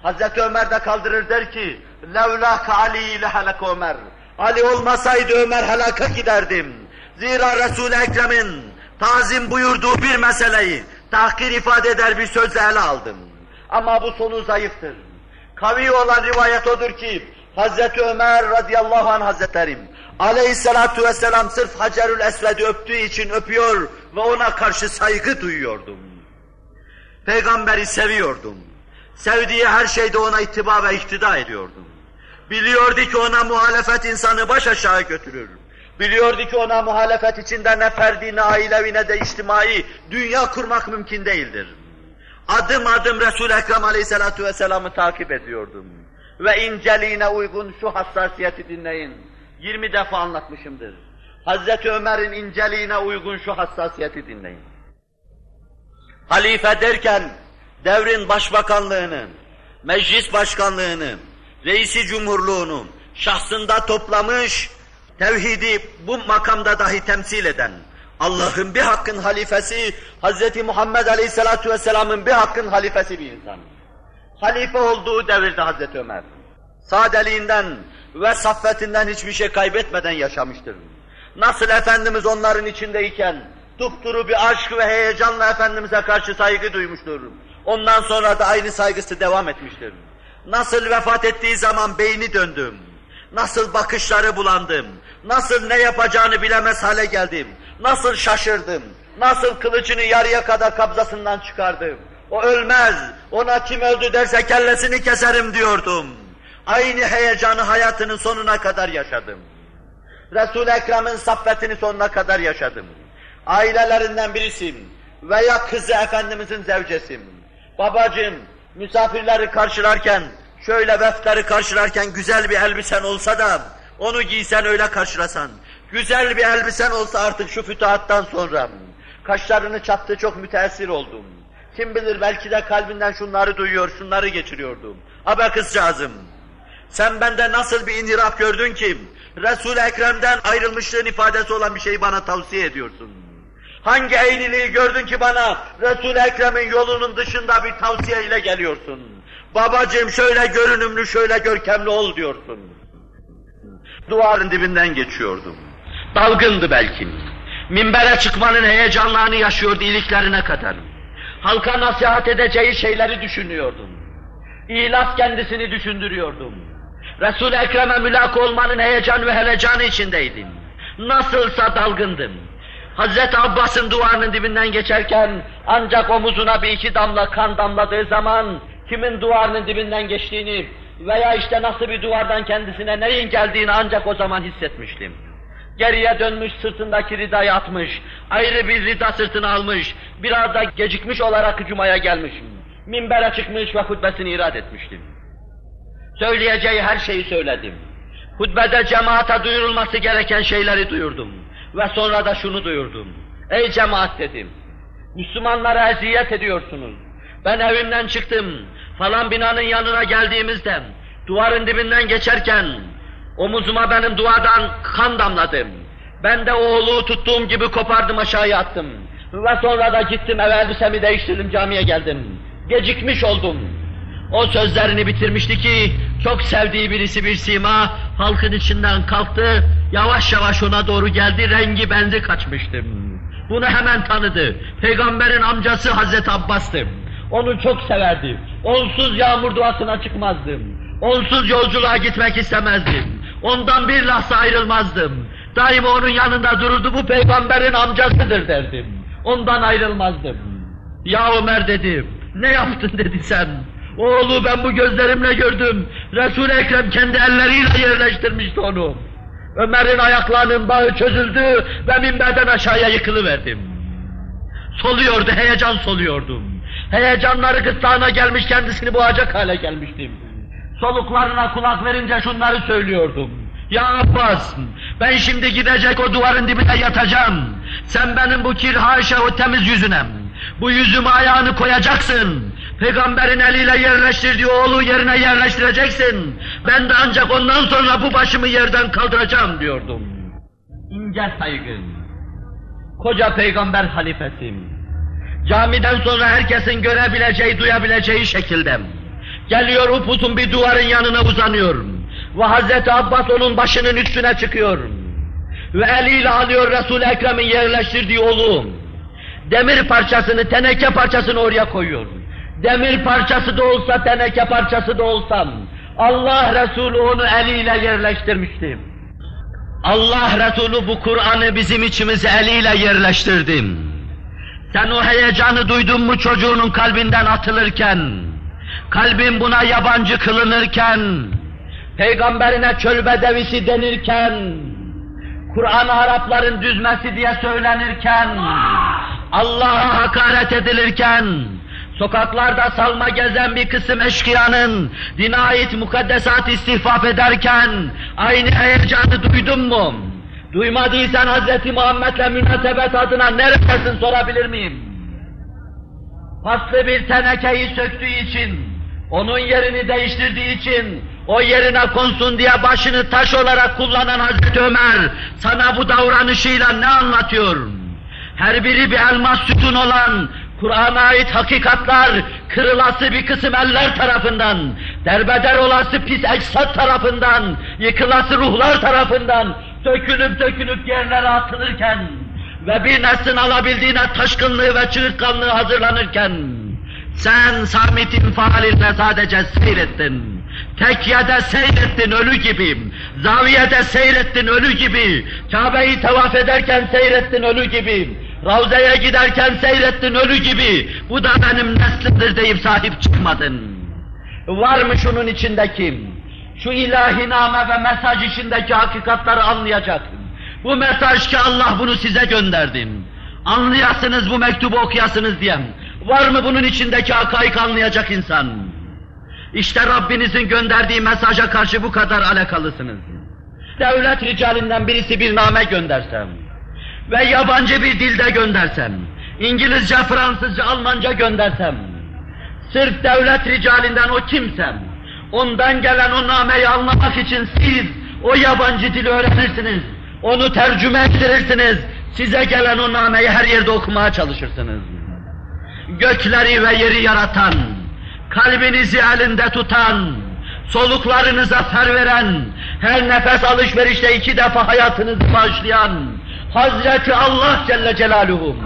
Hazreti Ömer de kaldırır der ki, Ali ile helak Ömer. Ali olmasaydı Ömer helaka giderdim. Zira Resul-i Ekrem'in tazim buyurduğu bir meseleyi tahkir ifade eder bir sözle ele aldım. Ama bu sonu zayıftır. Kavi olan rivayet odur ki, Hazreti Ömer radıyallahu anh hazretlerim, aleyhissalatu vesselam sırf Hacerül Esved'i öptüğü için öpüyor ve ona karşı saygı duyuyordum. Peygamberi seviyordum. Sevdiği her şeyde ona itiba ve iktida ediyordum. Biliyordu ki ona muhalefet insanı baş aşağı götürür. Biliyordu ki ona muhalefet içinde ne ferdi, ne ailevi, ne de içtimai dünya kurmak mümkün değildir. Adım adım Resul-i Ekrem aleyhissalatu vesselam'ı takip ediyordum. Ve inceliğine uygun şu hassasiyeti dinleyin. 20 defa anlatmışımdır. Hazreti Ömer'in inceliğine uygun şu hassasiyeti dinleyin. Halife derken devrin başbakanlığını, meclis başkanlığını, reisi cumhurluğunu şahsında toplamış, tevhidi bu makamda dahi temsil eden, Allah'ın bir hakkın halifesi, Hz. Muhammed Aleyhisselatü Vesselam'ın bir hakkın halifesi bir insan. Halife olduğu devirde Hazreti Ömer. sadeliğinden ve saffetinden hiçbir şey kaybetmeden yaşamıştır. Nasıl Efendimiz onların içindeyken dupduru bir aşk ve heyecanla Efendimiz'e karşı saygı duymuştur. Ondan sonra da aynı saygısı devam etmiştir. Nasıl vefat ettiği zaman beyni döndüm. Nasıl bakışları bulandım. Nasıl ne yapacağını bilemez hale geldim. Nasıl şaşırdım. Nasıl kılıcını yarıya kadar kabzasından çıkardım. O ölmez. Ona kim öldü derse kellesini keserim diyordum. Aynı heyecanı hayatının sonuna kadar yaşadım. Resul-i Ekrem'in saffetini sonuna kadar yaşadım. Ailelerinden birisiyim veya kızı Efendimizin zevcesim. Babacım, misafirleri karşılarken, şöyle veftleri karşılarken güzel bir elbisen olsa da onu giysen öyle karşılasan. Güzel bir elbisen olsa artık şu fütuhattan sonra. Kaşlarını çattı çok müteessir oldum. Kim bilir belki de kalbinden şunları duyuyor, şunları geçiriyordum. Ama kızcağızım, sen bende nasıl bir inhiraf gördün ki, Resul-i Ekrem'den ayrılmışlığın ifadesi olan bir şeyi bana tavsiye ediyorsun? Hangi eğliliği gördün ki bana Resul-i Ekrem'in yolunun dışında bir tavsiye ile geliyorsun? Babacığım şöyle görünümlü, şöyle görkemli ol diyorsun. Duvarın dibinden geçiyordum. Dalgındı belki. Minbere çıkmanın heyecanlarını yaşıyordu iliklerine kadar. Halka nasihat edeceği şeyleri düşünüyordum. İlas kendisini düşündürüyordum. Resul-i Ekrem'e mülak olmanın heyecan ve helecanı içindeydim. Nasılsa dalgındım. Hazreti Abbas'ın duvarının dibinden geçerken ancak omuzuna bir iki damla kan damladığı zaman kimin duvarının dibinden geçtiğini veya işte nasıl bir duvardan kendisine neyin geldiğini ancak o zaman hissetmiştim. Geriye dönmüş sırtındaki ridayı atmış, ayrı bir rida sırtına almış, biraz da gecikmiş olarak cumaya gelmiş. Minbere çıkmış ve hutbesini irad etmiştim. Söyleyeceği her şeyi söyledim. Hutbede cemaate duyurulması gereken şeyleri duyurdum. Ve sonra da şunu duyurdum. Ey cemaat dedim. Müslümanlara eziyet ediyorsunuz. Ben evimden çıktım. Falan binanın yanına geldiğimizde duvarın dibinden geçerken omuzuma benim duadan kan damladım. Ben de oğlu tuttuğum gibi kopardım aşağıya attım. Ve sonra da gittim eve elbisemi değiştirdim camiye geldim. Gecikmiş oldum. O sözlerini bitirmişti ki çok sevdiği birisi bir sima halkın içinden kalktı, yavaş yavaş ona doğru geldi, rengi benzi kaçmıştım. Bunu hemen tanıdı. Peygamberin amcası Hazreti Abbas'tı. Onu çok severdi. Onsuz yağmur duasına çıkmazdım. Onsuz yolculuğa gitmek istemezdim. Ondan bir lahza ayrılmazdım. Daima onun yanında dururdu, bu peygamberin amcasıdır derdim. Ondan ayrılmazdım. Ya Ömer dedim, ne yaptın dedi sen? Oğlu ben bu gözlerimle gördüm. Resul-i Ekrem kendi elleriyle yerleştirmişti onu. Ömer'in ayaklarının bağı çözüldü ve minberden aşağıya yıkılıverdim. Soluyordu, heyecan soluyordum. Heyecanları gırtlağına gelmiş, kendisini boğacak hale gelmiştim. Soluklarına kulak verince şunları söylüyordum. Ya Abbas, ben şimdi gidecek o duvarın dibine yatacağım. Sen benim bu kir haşa o temiz yüzüne, bu yüzüme ayağını koyacaksın. Peygamberin eliyle yerleştirdiği oğlu yerine yerleştireceksin. Ben de ancak ondan sonra bu başımı yerden kaldıracağım diyordum. İnce saygın. Koca peygamber halifesim. Camiden sonra herkesin görebileceği, duyabileceği şekilde. Geliyor upuzun bir duvarın yanına uzanıyor. Ve Hazreti Abbas onun başının üstüne çıkıyor. Ve eliyle alıyor Resul-i Ekrem'in yerleştirdiği oğlu. Demir parçasını, teneke parçasını oraya koyuyor. Demir parçası da olsa, teneke parçası da olsam, Allah Resulü onu eliyle yerleştirmişti. Allah Resulü bu Kur'an'ı bizim içimize eliyle yerleştirdi. Sen o heyecanı duydun mu çocuğunun kalbinden atılırken, kalbin buna yabancı kılınırken, peygamberine çöl bedevisi denirken, Kur'an Arapların düzmesi diye söylenirken, Allah'a hakaret edilirken, sokaklarda salma gezen bir kısım eşkıyanın dine ait mukaddesat istihfaf ederken aynı heyecanı duydun mu? Duymadıysan Hz. Muhammed'le münasebet adına neredesin sorabilir miyim? Paslı bir tenekeyi söktüğü için, onun yerini değiştirdiği için, o yerine konsun diye başını taş olarak kullanan Hazreti Ömer, sana bu davranışıyla ne anlatıyor? Her biri bir elmas sütun olan, Kur'an'a ait hakikatlar, kırılası bir kısım eller tarafından, derbeder olası pis eksat tarafından, yıkılası ruhlar tarafından dökülüp dökülüp yerlere atılırken ve bir neslin alabildiğine taşkınlığı ve çığırtkanlığı hazırlanırken sen Samit'in faalinle sadece seyrettin. Tekyede seyrettin ölü gibi, zaviyede seyrettin ölü gibi, Kabe'yi tavaf ederken seyrettin ölü gibi, Ravza'ya giderken seyrettin ölü gibi, bu da benim neslimdir deyip sahip çıkmadın. Var mı şunun içindeki, şu ilahi name ve mesaj içindeki hakikatları anlayacak. Bu mesaj ki Allah bunu size gönderdim. Anlayasınız bu mektubu okuyasınız diye. Var mı bunun içindeki hakaik anlayacak insan? İşte Rabbinizin gönderdiği mesaja karşı bu kadar alakalısınız. Devlet ricalinden birisi bir name göndersem ve yabancı bir dilde göndersem, İngilizce, Fransızca, Almanca göndersem, sırf devlet ricalinden o kimsem, ondan gelen o nameyi anlamak için siz o yabancı dili öğrenirsiniz, onu tercüme ettirirsiniz, size gelen o nameyi her yerde okumaya çalışırsınız. Gökleri ve yeri yaratan, kalbinizi elinde tutan, soluklarınıza fer veren, her nefes alışverişte iki defa hayatınızı bağışlayan, Hazreti Allah Celle Celaluhu,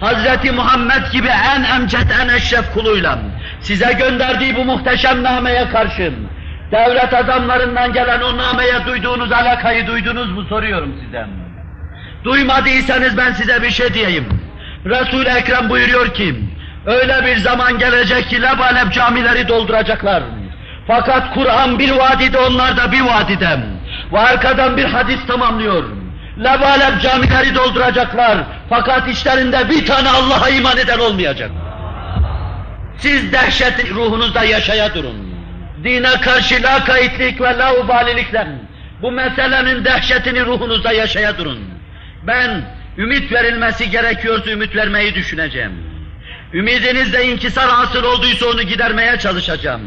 Hazreti Muhammed gibi en emcet, en eşref kuluyla size gönderdiği bu muhteşem nameye karşı devlet adamlarından gelen o nameye duyduğunuz alakayı duydunuz mu soruyorum size. Duymadıysanız ben size bir şey diyeyim. Resul-i Ekrem buyuruyor ki, öyle bir zaman gelecek ki lebalep camileri dolduracaklar. Fakat Kur'an bir vadide, onlar da bir vadide. Ve arkadan bir hadis tamamlıyor. Lebalep camileri dolduracaklar. Fakat içlerinde bir tane Allah'a iman eden olmayacak. Siz dehşet ruhunuzda yaşaya durun. Dine karşı la kayıtlık ve la ubalilikle bu meselenin dehşetini ruhunuzda yaşaya durun. Ben ümit verilmesi gerekiyorsa ümit vermeyi düşüneceğim. Ümidinizde inkisar hasıl olduysa onu gidermeye çalışacağım.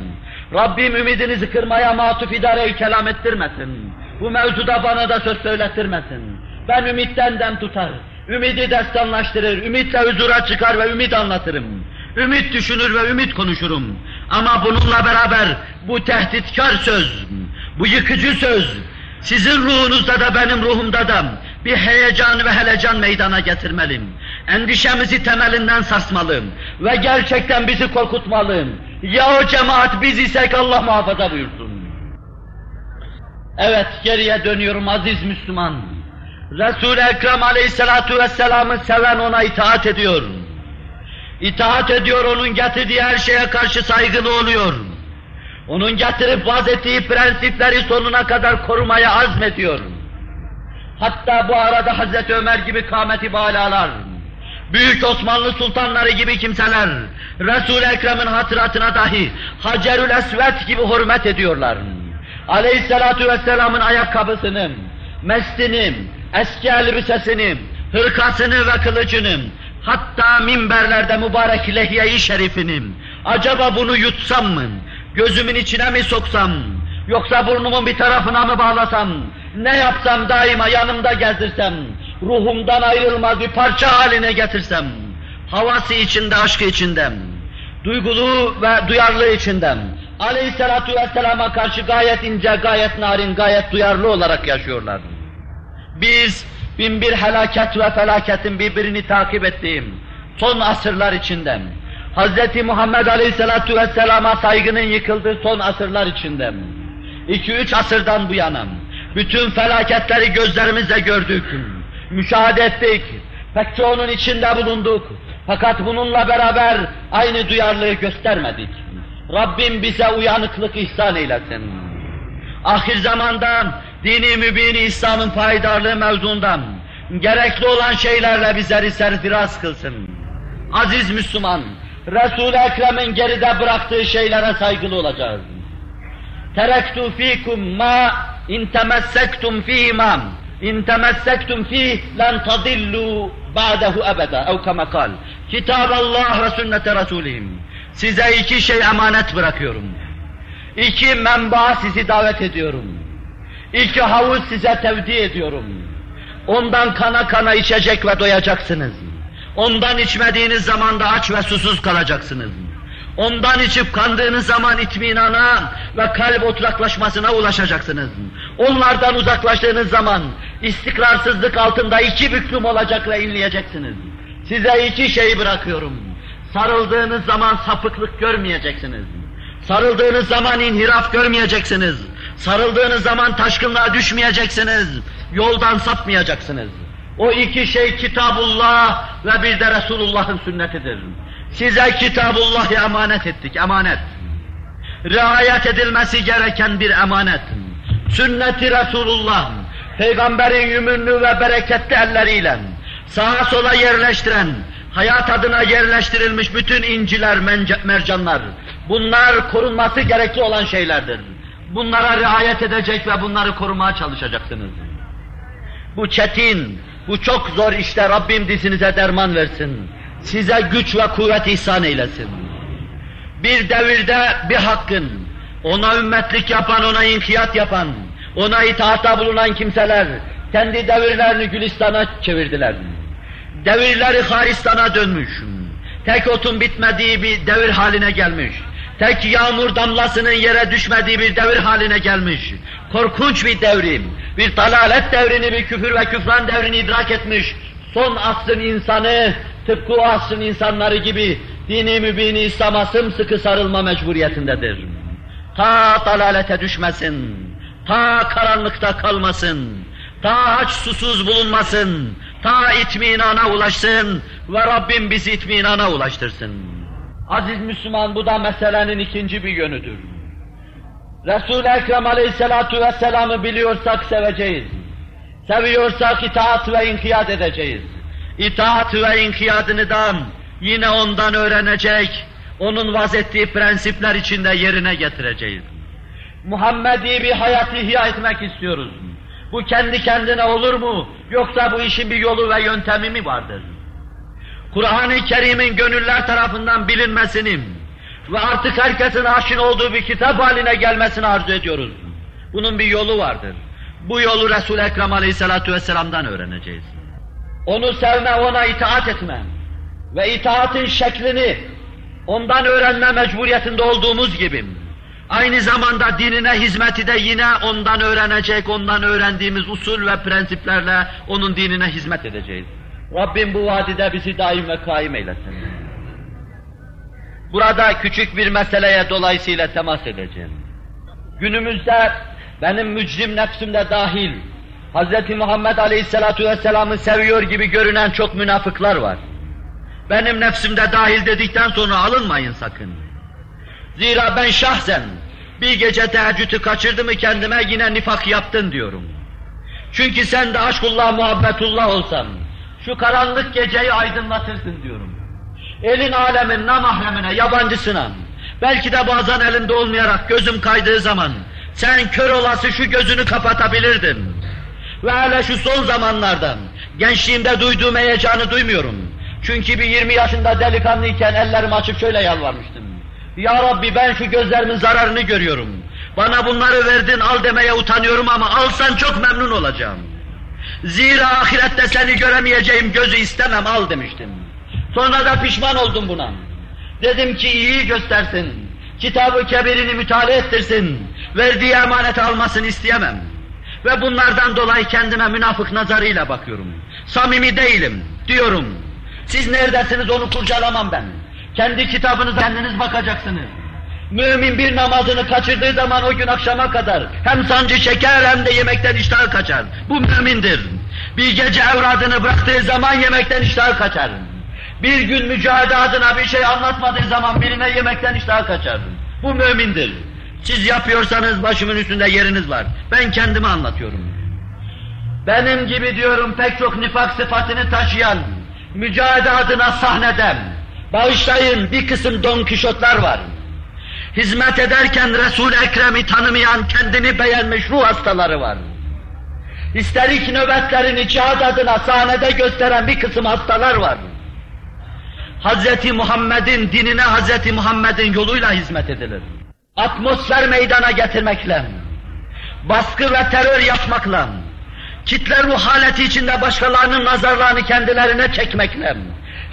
Rabbim ümidinizi kırmaya matuf idare kelam ettirmesin. Bu mevzuda bana da söz söylettirmesin. Ben ümitten dem tutar. Ümidi destanlaştırır, ümitle huzura çıkar ve ümit anlatırım. Ümit düşünür ve ümit konuşurum. Ama bununla beraber bu tehditkar söz, bu yıkıcı söz, sizin ruhunuzda da benim ruhumda da bir heyecan ve helecan meydana getirmeliyim. Endişemizi temelinden sarsmalı ve gerçekten bizi korkutmalı. Ya o cemaat biz isek Allah muhafaza buyursun. Evet geriye dönüyorum aziz Müslüman. Resul-i Ekrem aleyhissalatu vesselam'ı seven ona itaat ediyor. İtaat ediyor, onun getirdiği her şeye karşı saygılı oluyor. Onun getirip vaz ettiği prensipleri sonuna kadar korumaya azmediyor. Hatta bu arada Hazreti Ömer gibi kâmeti balalar, büyük Osmanlı sultanları gibi kimseler, Resul-i Ekrem'in hatıratına dahi Hacerül Esvet gibi hürmet ediyorlar. Aleyhissalatu vesselamın ayakkabısını, mestini, eski elbisesini, hırkasını ve kılıcını, hatta minberlerde mübarek lehye-i şerifini, acaba bunu yutsam mı, gözümün içine mi soksam, yoksa burnumun bir tarafına mı bağlasam, ne yapsam daima yanımda gezdirsem, ruhumdan ayrılmaz bir parça haline getirsem, havası içinde, aşkı içinde, duygulu ve duyarlı içinde, aleyhissalatu vesselama karşı gayet ince, gayet narin, gayet duyarlı olarak yaşıyorlar. Biz bin bir helaket ve felaketin birbirini takip ettiğim son asırlar içinde, Hz. Muhammed Aleyhisselatu Vesselam'a saygının yıkıldığı son asırlar içinde, iki üç asırdan bu yana, bütün felaketleri gözlerimizle gördük, müşahede ettik, pek çoğunun içinde bulunduk. Fakat bununla beraber aynı duyarlılığı göstermedik. Rabbim bize uyanıklık ihsan eylesin. Ahir zamanda dini mübini İslam'ın paydarlığı mevzundan gerekli olan şeylerle bizleri serfiraz kılsın. Aziz Müslüman, Resul-i Ekrem'in geride bıraktığı şeylere saygılı olacağız. Terektu fikum ma in temessektum fîmâ in temessektum fîh len tadillu ba'dehu ebeda ev kema kal. Kitab Allah ve sünnete Resulihim. Size iki şey emanet bırakıyorum. İki menba sizi davet ediyorum. İki havuz size tevdi ediyorum. Ondan kana kana içecek ve doyacaksınız. Ondan içmediğiniz zaman da aç ve susuz kalacaksınız. Ondan içip kandığınız zaman itminana ve kalp oturaklaşmasına ulaşacaksınız. Onlardan uzaklaştığınız zaman istikrarsızlık altında iki büklüm olacak ve inleyeceksiniz. Size iki şeyi bırakıyorum. Sarıldığınız zaman sapıklık görmeyeceksiniz. Sarıldığınız zaman inhiraf görmeyeceksiniz. Sarıldığınız zaman taşkınlığa düşmeyeceksiniz. Yoldan sapmayacaksınız. O iki şey Kitabullah ve bir de Resulullah'ın sünnetidir. Size Kitabullah'ı emanet ettik, emanet. Riayet edilmesi gereken bir emanet. Sünneti Resulullah, Peygamberin yümünlü ve bereketli elleriyle sağa sola yerleştiren, hayat adına yerleştirilmiş bütün inciler, mercanlar, bunlar korunması gerekli olan şeylerdir. Bunlara riayet edecek ve bunları korumaya çalışacaksınız. Bu çetin, bu çok zor işte Rabbim dizinize derman versin. Size güç ve kuvvet ihsan eylesin. Bir devirde bir hakkın, ona ümmetlik yapan, ona inkiyat yapan, ona itaatta bulunan kimseler, kendi devirlerini Gülistan'a çevirdiler. Devirleri Haristan'a dönmüş. Tek otun bitmediği bir devir haline gelmiş. Tek yağmur damlasının yere düşmediği bir devir haline gelmiş. Korkunç bir devrim, bir dalalet devrini, bir küfür ve küfran devrini idrak etmiş. Son asrın insanı, tıpkı o asrın insanları gibi dini mübini İslam'a sımsıkı sarılma mecburiyetindedir. Ta dalalete düşmesin, ta karanlıkta kalmasın, ta aç susuz bulunmasın, ta itminana ulaşsın ve Rabbim bizi itminana ulaştırsın. Aziz Müslüman bu da meselenin ikinci bir yönüdür. Resul-i Ekrem Aleyhisselatu Vesselam'ı biliyorsak seveceğiz. Seviyorsak itaat ve inkiyat edeceğiz. İtaat ve inkiyadını da yine ondan öğrenecek, onun vazettiği prensipler içinde yerine getireceğiz. Muhammedi bir hayat ihya etmek istiyoruz. Bu kendi kendine olur mu? Yoksa bu işin bir yolu ve yöntemi mi vardır? Kur'an-ı Kerim'in gönüller tarafından bilinmesini ve artık herkesin aşin olduğu bir kitap haline gelmesini arzu ediyoruz. Bunun bir yolu vardır. Bu yolu Resul-i Ekrem Aleyhisselatü Vesselam'dan öğreneceğiz. Onu sevme, ona itaat etme ve itaatin şeklini ondan öğrenme mecburiyetinde olduğumuz gibi aynı zamanda dinine hizmeti de yine ondan öğrenecek, ondan öğrendiğimiz usul ve prensiplerle onun dinine hizmet edeceğiz. Rabbim bu vadide bizi daim ve kaim eylesin. Burada küçük bir meseleye dolayısıyla temas edeceğim. Günümüzde benim mücrim nefsimde dahil, Hz. Muhammed Aleyhisselatü Vesselam'ı seviyor gibi görünen çok münafıklar var. Benim nefsimde dahil dedikten sonra alınmayın sakın. Zira ben şahsen bir gece teheccüdü kaçırdı mı kendime yine nifak yaptın diyorum. Çünkü sen de aşkullah, muhabbetullah olsan, şu karanlık geceyi aydınlatırsın diyorum. Elin alemin namahremine, yabancısına, belki de bazen elinde olmayarak gözüm kaydığı zaman, sen kör olası şu gözünü kapatabilirdin. Ve hele şu son zamanlardan, gençliğimde duyduğum heyecanı duymuyorum. Çünkü bir 20 yaşında delikanlıyken ellerimi açıp şöyle yalvarmıştım. Ya Rabbi ben şu gözlerimin zararını görüyorum. Bana bunları verdin al demeye utanıyorum ama alsan çok memnun olacağım. Zira ahirette seni göremeyeceğim gözü istemem al demiştim. Sonra da pişman oldum buna. Dedim ki iyi göstersin. Kitabı kebirini müteala ettirsin. Verdiği emaneti almasını isteyemem. Ve bunlardan dolayı kendime münafık nazarıyla bakıyorum. Samimi değilim diyorum. Siz neredesiniz onu kurcalamam ben. Kendi kitabınıza kendiniz bakacaksınız. Mümin bir namazını kaçırdığı zaman o gün akşama kadar hem sancı çeker hem de yemekten iştahı kaçar. Bu mümindir. Bir gece evradını bıraktığı zaman yemekten iştahı kaçar. Bir gün mücadele adına bir şey anlatmadığı zaman birine yemekten iştahı kaçar. Bu mümindir. Siz yapıyorsanız başımın üstünde yeriniz var. Ben kendimi anlatıyorum. Benim gibi diyorum pek çok nifak sıfatını taşıyan, mücadele adına sahnede, bağışlayın bir kısım Don Kişotlar var. Hizmet ederken Resul-i Ekrem'i tanımayan, kendini beğenmiş ruh hastaları var. Histerik nöbetlerini cihad adına sahnede gösteren bir kısım hastalar var. Hz. Muhammed'in dinine Hz. Muhammed'in yoluyla hizmet edilir. Atmosfer meydana getirmekle, baskı ve terör yapmakla, kitle ruh haleti içinde başkalarının nazarlarını kendilerine çekmekle,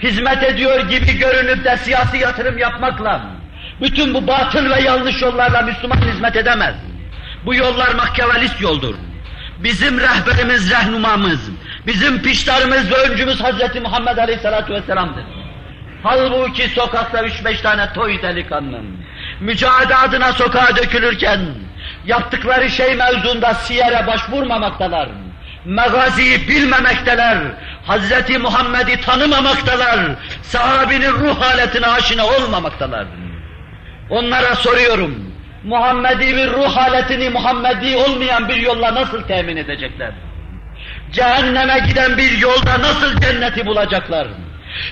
hizmet ediyor gibi görünüp de siyasi yatırım yapmakla, Bütün bu batıl ve yanlış yollarla Müslüman hizmet edemez. Bu yollar makyavelist yoldur. Bizim rehberimiz, rehnumamız, bizim piştarımız ve öncümüz Hz. Muhammed Aleyhisselatü Vesselam'dır. Halbuki sokakta üç beş tane toy delikanlı, mücadele adına sokağa dökülürken, yaptıkları şey mevzunda siyere başvurmamaktalar. Megaziyi bilmemekteler, Hz. Muhammed'i tanımamaktalar, sahabinin ruh haletine aşina olmamaktalar. Onlara soruyorum, Muhammedi bir ruh haletini Muhammedi olmayan bir yolla nasıl temin edecekler? Cehenneme giden bir yolda nasıl cenneti bulacaklar?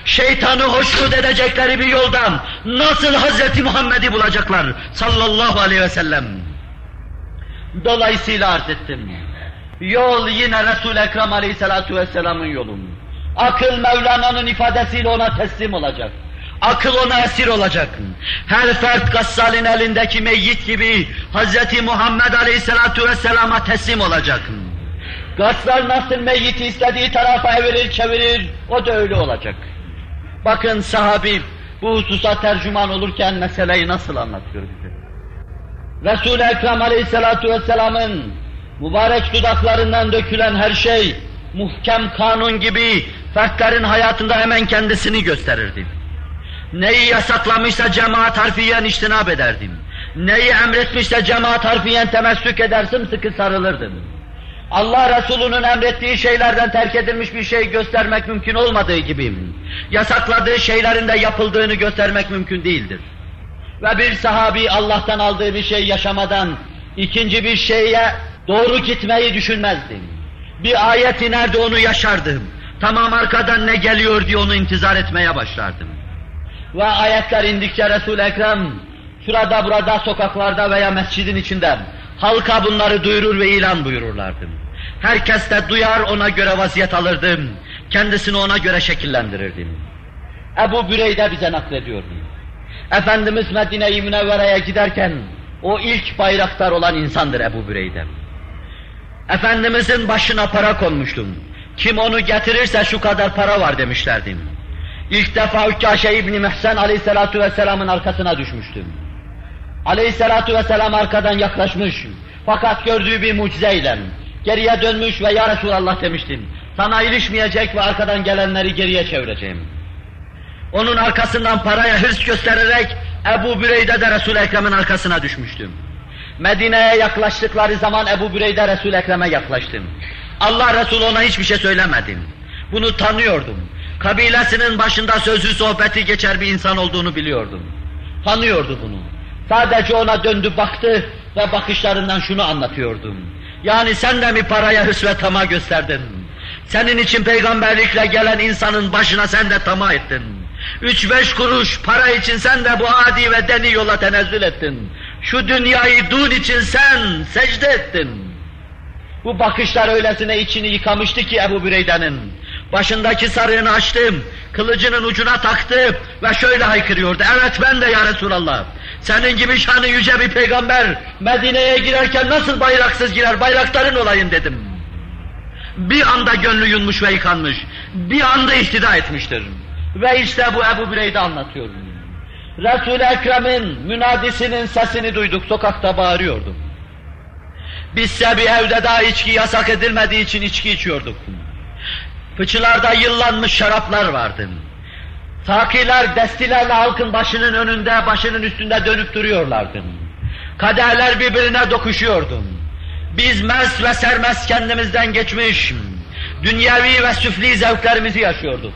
Şeytanı hoşnut edecekleri bir yoldan nasıl Hz. Muhammed'i bulacaklar? Sallallahu aleyhi ve sellem. Dolayısıyla arz ettim. Yol yine Resul-i Ekrem aleyhissalatu vesselamın yolu. Akıl Mevlana'nın ifadesiyle ona teslim olacak. Akıl ona esir olacak. Her fert Gassal'in elindeki meyyit gibi Hz. Muhammed Aleyhisselatu Vesselam'a teslim olacak. Gassal nasıl meyyiti istediği tarafa evirir çevirir, o da öyle olacak. Bakın sahabi bu hususa tercüman olurken meseleyi nasıl anlatıyor bize. Resul-i Ekrem Aleyhisselatu Vesselam'ın mübarek dudaklarından dökülen her şey muhkem kanun gibi fertlerin hayatında hemen kendisini gösterirdi. Neyi yasaklamışsa cemaat harfiyen iştinab ederdim. Neyi emretmişse cemaat harfiyen temessük eder, sımsıkı sarılırdım. Allah Resulü'nün emrettiği şeylerden terk edilmiş bir şey göstermek mümkün olmadığı gibi, yasakladığı şeylerin de yapıldığını göstermek mümkün değildir. Ve bir sahabi Allah'tan aldığı bir şey yaşamadan ikinci bir şeye doğru gitmeyi düşünmezdi. Bir ayet inerdi onu yaşardım. Tamam arkadan ne geliyor diye onu intizar etmeye başlardım. Ve ayetler indikçe Resul-i Ekrem şurada burada sokaklarda veya mescidin içinde halka bunları duyurur ve ilan buyururlardı. Herkes de duyar ona göre vaziyet alırdım. Kendisini ona göre şekillendirirdim. Ebu Büreyde bize naklediyor. Efendimiz Medine-i Münevvere'ye giderken o ilk bayraktar olan insandır Ebu Büreyde. Efendimizin başına para konmuştum. Kim onu getirirse şu kadar para var demişlerdim. İlk defa Ukkaşe İbni Mehsen aleyhissalatu vesselamın arkasına düşmüştüm. Aleyhissalatu vesselam arkadan yaklaşmış. Fakat gördüğü bir mucizeyle geriye dönmüş ve ya Resulallah demiştim. Sana ilişmeyecek ve arkadan gelenleri geriye çevireceğim. Onun arkasından paraya hırs göstererek Ebu Büreyde de Resul-i Ekrem'in arkasına düşmüştüm. Medine'ye yaklaştıkları zaman Ebu Büreyde Resul-i Ekrem'e yaklaştım. Allah Resulü ona hiçbir şey söylemedim. Bunu tanıyordum. Kabilesinin başında sözlü sohbeti geçer bir insan olduğunu biliyordum. Tanıyordu bunu. Sadece ona döndü baktı ve bakışlarından şunu anlatıyordum. Yani sen de mi paraya hırs ve tamah gösterdin? Senin için peygamberlikle gelen insanın başına sen de tamah ettin. Üç beş kuruş para için sen de bu adi ve deni yola tenezzül ettin. Şu dünyayı dun için sen secde ettin. Bu bakışlar öylesine içini yıkamıştı ki Ebu Büreyde'nin. Başındaki sarığını açtım, kılıcının ucuna taktı ve şöyle haykırıyordu. Evet ben de ya Resulallah. Senin gibi şanı yüce bir peygamber Medine'ye girerken nasıl bayraksız girer, bayrakların olayım dedim. Bir anda gönlü yunmuş ve yıkanmış. Bir anda ihtida etmiştir. Ve işte bu Ebu Büreyde anlatıyor. Resul-i Ekrem'in münadisinin sesini duyduk, sokakta bağırıyordu. Bizse bir evde daha içki yasak edilmediği için içki içiyorduk. Fıçılarda yıllanmış şaraplar vardı. Sakiler destilerle halkın başının önünde, başının üstünde dönüp duruyorlardı. Kadehler birbirine dokuşuyordu. Biz mest ve sermest kendimizden geçmiş, dünyevi ve süfli zevklerimizi yaşıyorduk.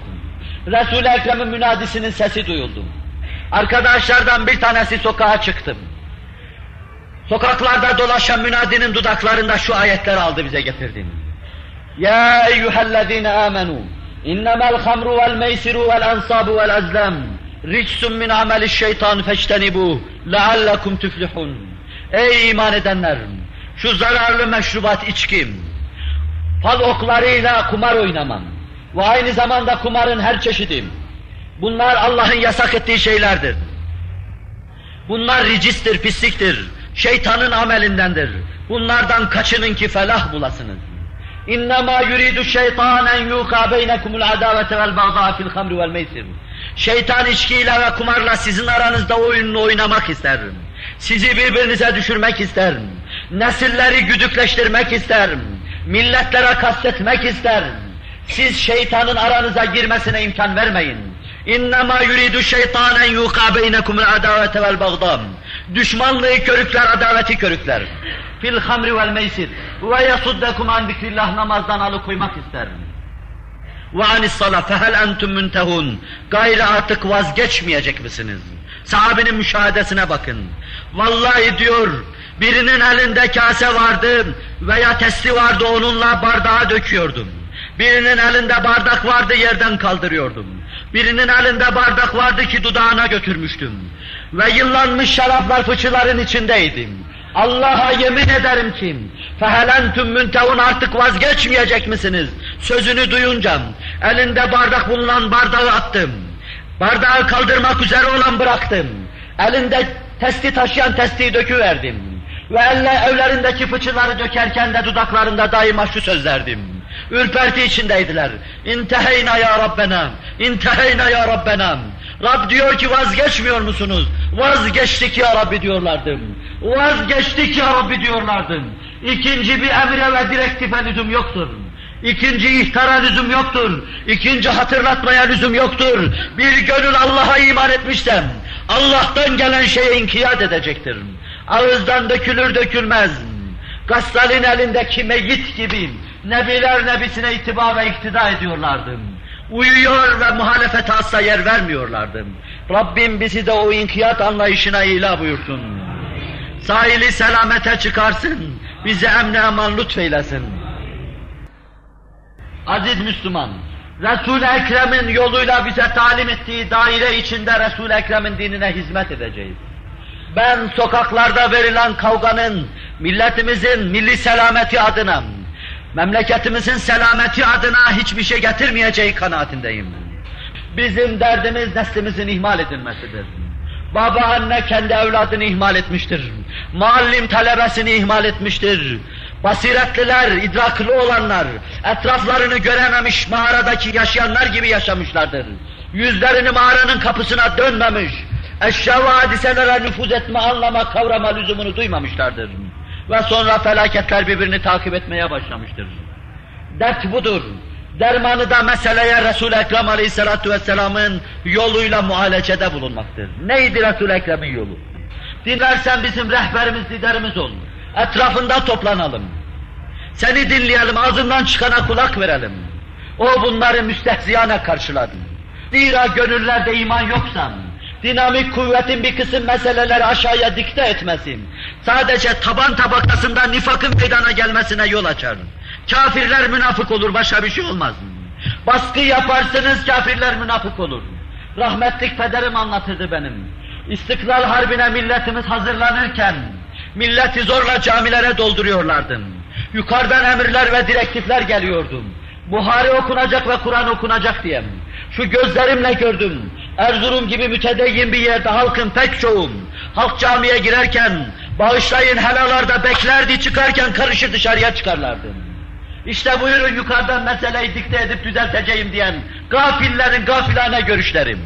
Resul-i Ekrem'in münadisinin sesi duyuldu. Arkadaşlardan bir tanesi sokağa çıktım. Sokaklarda dolaşan münadinin dudaklarında şu ayetler aldı bize getirdim. Amenu innemel hamru vel meysiru vel ansabu vel azlam ricsun min ameliş şeytan feçtenibu leallekum tüflihun. Ey iman edenler! Şu zararlı meşrubat içkim, fal oklarıyla kumar oynamam ve aynı zamanda kumarın her çeşidim. Bunlar Allah'ın yasak ettiği şeylerdir. Bunlar ricistir, pisliktir. Şeytanın amelindendir. Bunlardan kaçının ki felah bulasınız. İnnemâ yuridu şeytân en yûkâ beynekumul adâvete vel bağdâ fil hamri vel meysir. Şeytan içkiyle ve kumarla sizin aranızda oyununu oynamak ister. Sizi birbirinize düşürmek ister. Nesilleri güdükleştirmek ister. Milletlere kastetmek ister. Siz şeytanın aranıza girmesine imkan vermeyin. İnnemâ yuridu şeytânen yûkâ beynekumul adâvete vel bagdâm. Düşmanlığı körükler, adaveti körükler. Fil hamri vel meysir. Ve yasuddekum an zikrillah namazdan alıkoymak ister. Ve anis sala fehel entum müntehun. Gayrı artık vazgeçmeyecek misiniz? Sahabenin müşahedesine bakın. Vallahi diyor, birinin elinde kase vardı veya testi vardı onunla bardağa döküyordum. Birinin elinde bardak vardı yerden kaldırıyordum. Birinin elinde bardak vardı ki dudağına götürmüştüm. Ve yıllanmış şaraplar fıçıların içindeydim. Allah'a yemin ederim ki fehelentüm müntehun artık vazgeçmeyecek misiniz? Sözünü duyunca elinde bardak bulunan bardağı attım. Bardağı kaldırmak üzere olan bıraktım. Elinde testi taşıyan testiyi döküverdim. Ve elle evlerindeki fıçıları dökerken de dudaklarında daima şu sözlerdim. Ürperti içindeydiler. İnteheyna ya Rabbena, inteheyna ya Rabbena. Rab diyor ki vazgeçmiyor musunuz? Vazgeçtik ya Rabbi diyorlardım. Vazgeçtik ya Rabbi diyorlardım. İkinci bir emre ve direktife lüzum yoktur. İkinci ihtara lüzum yoktur. İkinci hatırlatmaya lüzum yoktur. Bir gönül Allah'a iman etmişsem, Allah'tan gelen şeye inkiyat edecektir. Ağızdan dökülür dökülmez. Gassalin elindeki meyit gibi nebiler nebisine itibar ve iktida ediyorlardı. Uyuyor ve muhalefete asla yer vermiyorlardı. Rabbim bizi de o inkiyat anlayışına ilah buyursun. Sahili selamete çıkarsın, bize emne eman lütfeylesin. Aziz Müslüman, Resul-i Ekrem'in yoluyla bize talim ettiği daire içinde Resul-i Ekrem'in dinine hizmet edeceğiz. Ben sokaklarda verilen kavganın milletimizin milli selameti adına, memleketimizin selameti adına hiçbir şey getirmeyeceği kanaatindeyim. Bizim derdimiz neslimizin ihmal edilmesidir. Baba anne kendi evladını ihmal etmiştir. Muallim talebesini ihmal etmiştir. Basiretliler, idraklı olanlar, etraflarını görememiş mağaradaki yaşayanlar gibi yaşamışlardır. Yüzlerini mağaranın kapısına dönmemiş, eşya ve hadiselere nüfuz etme, anlama, kavrama lüzumunu duymamışlardır. Ve sonra felaketler birbirini takip etmeye başlamıştır. Dert budur. Dermanı da meseleye Resul-i Ekrem Aleyhisselatü Vesselam'ın yoluyla muhalecede bulunmaktır. Neydi Resul-i Ekrem'in yolu? Dinlersen bizim rehberimiz, liderimiz ol. Etrafında toplanalım. Seni dinleyelim, ağzından çıkana kulak verelim. O bunları müstehziyane karşıladı. Zira gönüllerde iman yoksa, dinamik kuvvetin bir kısım meseleleri aşağıya dikte etmesin. Sadece taban tabakasında nifakın meydana gelmesine yol açar. Kafirler münafık olur, başka bir şey olmaz. Baskı yaparsınız, kafirler münafık olur. Rahmetlik pederim anlatırdı benim. İstiklal Harbi'ne milletimiz hazırlanırken, milleti zorla camilere dolduruyorlardı. Yukarıdan emirler ve direktifler geliyordu. Buhari okunacak ve Kur'an okunacak diye. Şu gözlerimle gördüm. Erzurum gibi mütedeyyin bir yerde halkın pek çoğu, halk camiye girerken, bağışlayın helalarda beklerdi çıkarken karışır dışarıya çıkarlardı. İşte buyurun yukarıdan meseleyi dikte edip düzelteceğim diyen gafillerin gafilane görüşlerim.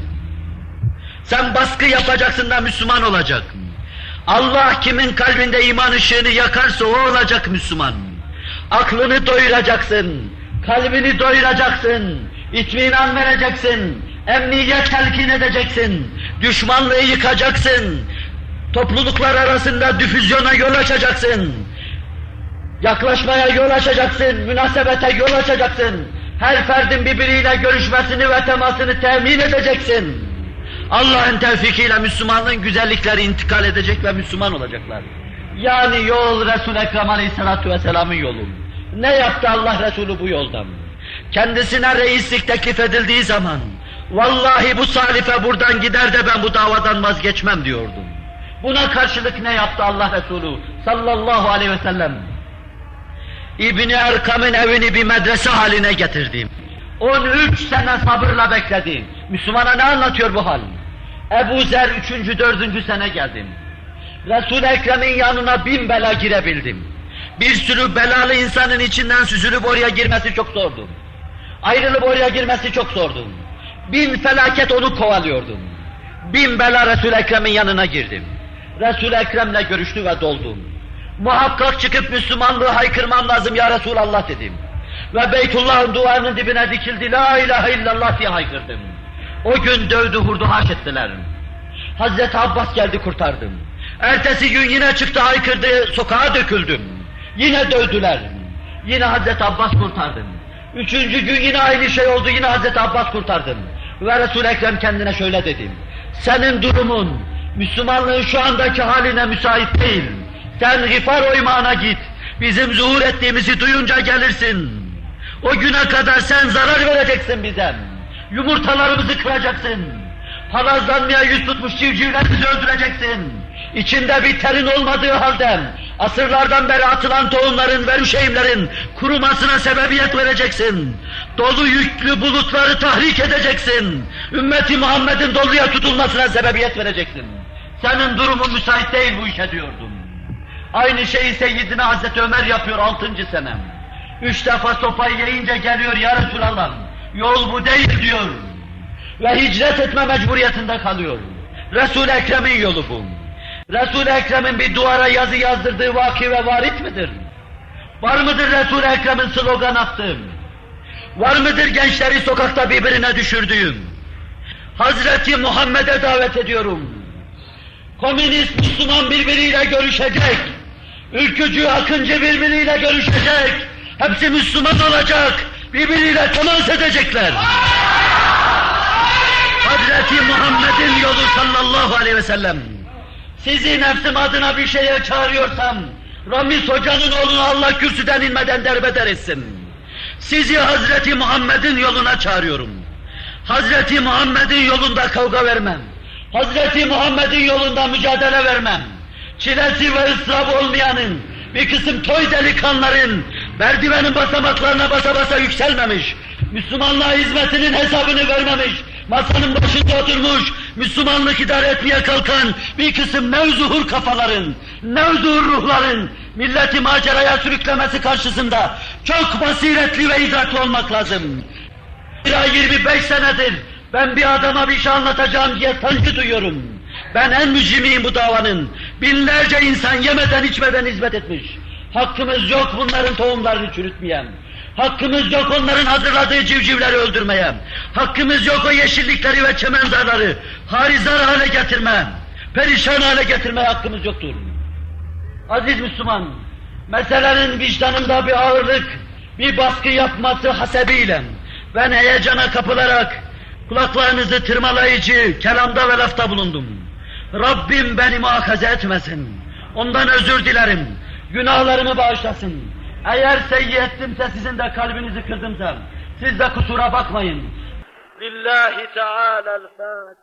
Sen baskı yapacaksın da Müslüman olacak. Allah kimin kalbinde iman ışığını yakarsa o olacak Müslüman. Aklını doyuracaksın, kalbini doyuracaksın, itminan vereceksin, emniyet telkin edeceksin, düşmanlığı yıkacaksın, topluluklar arasında difüzyona yol açacaksın, yaklaşmaya yol açacaksın, münasebete yol açacaksın, her ferdin birbiriyle görüşmesini ve temasını temin edeceksin. Allah'ın tevfikiyle Müslümanlığın güzellikleri intikal edecek ve Müslüman olacaklar. Yani yol Resul-i Ekrem Aleyhisselatü Vesselam'ın yolu. Ne yaptı Allah Resulü bu yoldan? Kendisine reislik teklif edildiği zaman, vallahi bu salife buradan gider de ben bu davadan vazgeçmem diyordum. Buna karşılık ne yaptı Allah Resulü sallallahu aleyhi ve sellem? İbni Erkam'ın evini bir medrese haline getirdim. 13 sene sabırla bekledi. Müslümana ne anlatıyor bu hal? Ebu Zer üçüncü, dördüncü sene geldim. Resul-i Ekrem'in yanına bin bela girebildim. Bir sürü belalı insanın içinden süzülüp oraya girmesi çok zordu. Ayrılıp oraya girmesi çok zordu. Bin felaket onu kovalıyordum. Bin bela Resul-i Ekrem'in yanına girdim. Resul-i Ekrem'le görüştü ve doldum. Muhakkak çıkıp Müslümanlığı haykırmam lazım ya Resulallah dedim. Ve Beytullah'ın duvarının dibine dikildi, la ilahe illallah diye haykırdım. O gün dövdü, vurdu, haş ettiler. Hazreti Abbas geldi kurtardım. Ertesi gün yine çıktı haykırdı, sokağa döküldüm. Yine dövdüler. Yine Hazreti Abbas kurtardım. Üçüncü gün yine aynı şey oldu, yine Hazreti Abbas kurtardım. Ve Resul-i Ekrem kendine şöyle dedim. Senin durumun, Müslümanlığın şu andaki haline müsait değil. Sen Gifar oymağına git. Bizim zuhur ettiğimizi duyunca gelirsin. O güne kadar sen zarar vereceksin bize. Yumurtalarımızı kıracaksın. Palazlanmaya yüz tutmuş civcivlerimizi öldüreceksin. İçinde bir terin olmadığı halde asırlardan beri atılan tohumların ve üşeğimlerin kurumasına sebebiyet vereceksin. Dolu yüklü bulutları tahrik edeceksin. Ümmeti Muhammed'in doluya tutulmasına sebebiyet vereceksin. Senin durumun müsait değil bu işe diyordum. Aynı şeyi Seyyidina Hazreti Ömer yapıyor altıncı senem. Üç defa sopayı yiyince geliyor ya Resulallah. Yol bu değil diyor. Ve hicret etme mecburiyetinde kalıyor. Resul-i Ekrem'in yolu bu. Resul-i Ekrem'in bir duvara yazı yazdırdığı vaki ve varit midir? Var mıdır Resul-i Ekrem'in slogan attığı? Var mıdır gençleri sokakta birbirine düşürdüğüm? Hazreti Muhammed'e davet ediyorum. Komünist Müslüman birbiriyle görüşecek. Ülkücü, akıncı birbiriyle görüşecek. Hepsi Müslüman olacak. Birbiriyle temas edecekler. Hazreti Muhammed'in yolu sallallahu aleyhi ve sellem. Sizi nefsim adına bir şeye çağırıyorsam, Ramiz Hoca'nın oğlunu Allah kürsüden inmeden derbeder etsin. Sizi Hazreti Muhammed'in yoluna çağırıyorum. Hazreti Muhammed'in yolunda kavga vermem. Hazreti Muhammed'in yolunda mücadele vermem. Çilesi ve ıstırabı olmayanın, bir kısım toy delikanların merdivenin basamaklarına basa basa yükselmemiş, Müslümanlığa hizmetinin hesabını vermemiş, masanın başında oturmuş, Müslümanlık idare etmeye kalkan bir kısım mevzuhur kafaların, mevzuhur ruhların milleti maceraya sürüklemesi karşısında çok basiretli ve idraklı olmak lazım. Bir ay 25 senedir ben bir adama bir şey anlatacağım diye sancı duyuyorum. Ben en mücrimiyim bu davanın. Binlerce insan yemeden içmeden hizmet etmiş. Hakkımız yok bunların tohumlarını çürütmeyen. Hakkımız yok onların hazırladığı civcivleri öldürmeye. Hakkımız yok o yeşillikleri ve çemenzarları harizar hale getirme. Perişan hale getirmeye hakkımız yoktur. Aziz Müslüman, meselenin vicdanımda bir ağırlık, bir baskı yapması hasebiyle ben heyecana kapılarak kulaklarınızı tırmalayıcı kelamda ve lafta bulundum. Rabbim beni muhakaze etmesin. Ondan özür dilerim. Günahlarımı bağışlasın. Eğer seyyi ettimse sizin de kalbinizi kırdımsa siz de kusura bakmayın. Lillahi Teala'l-Fatiha.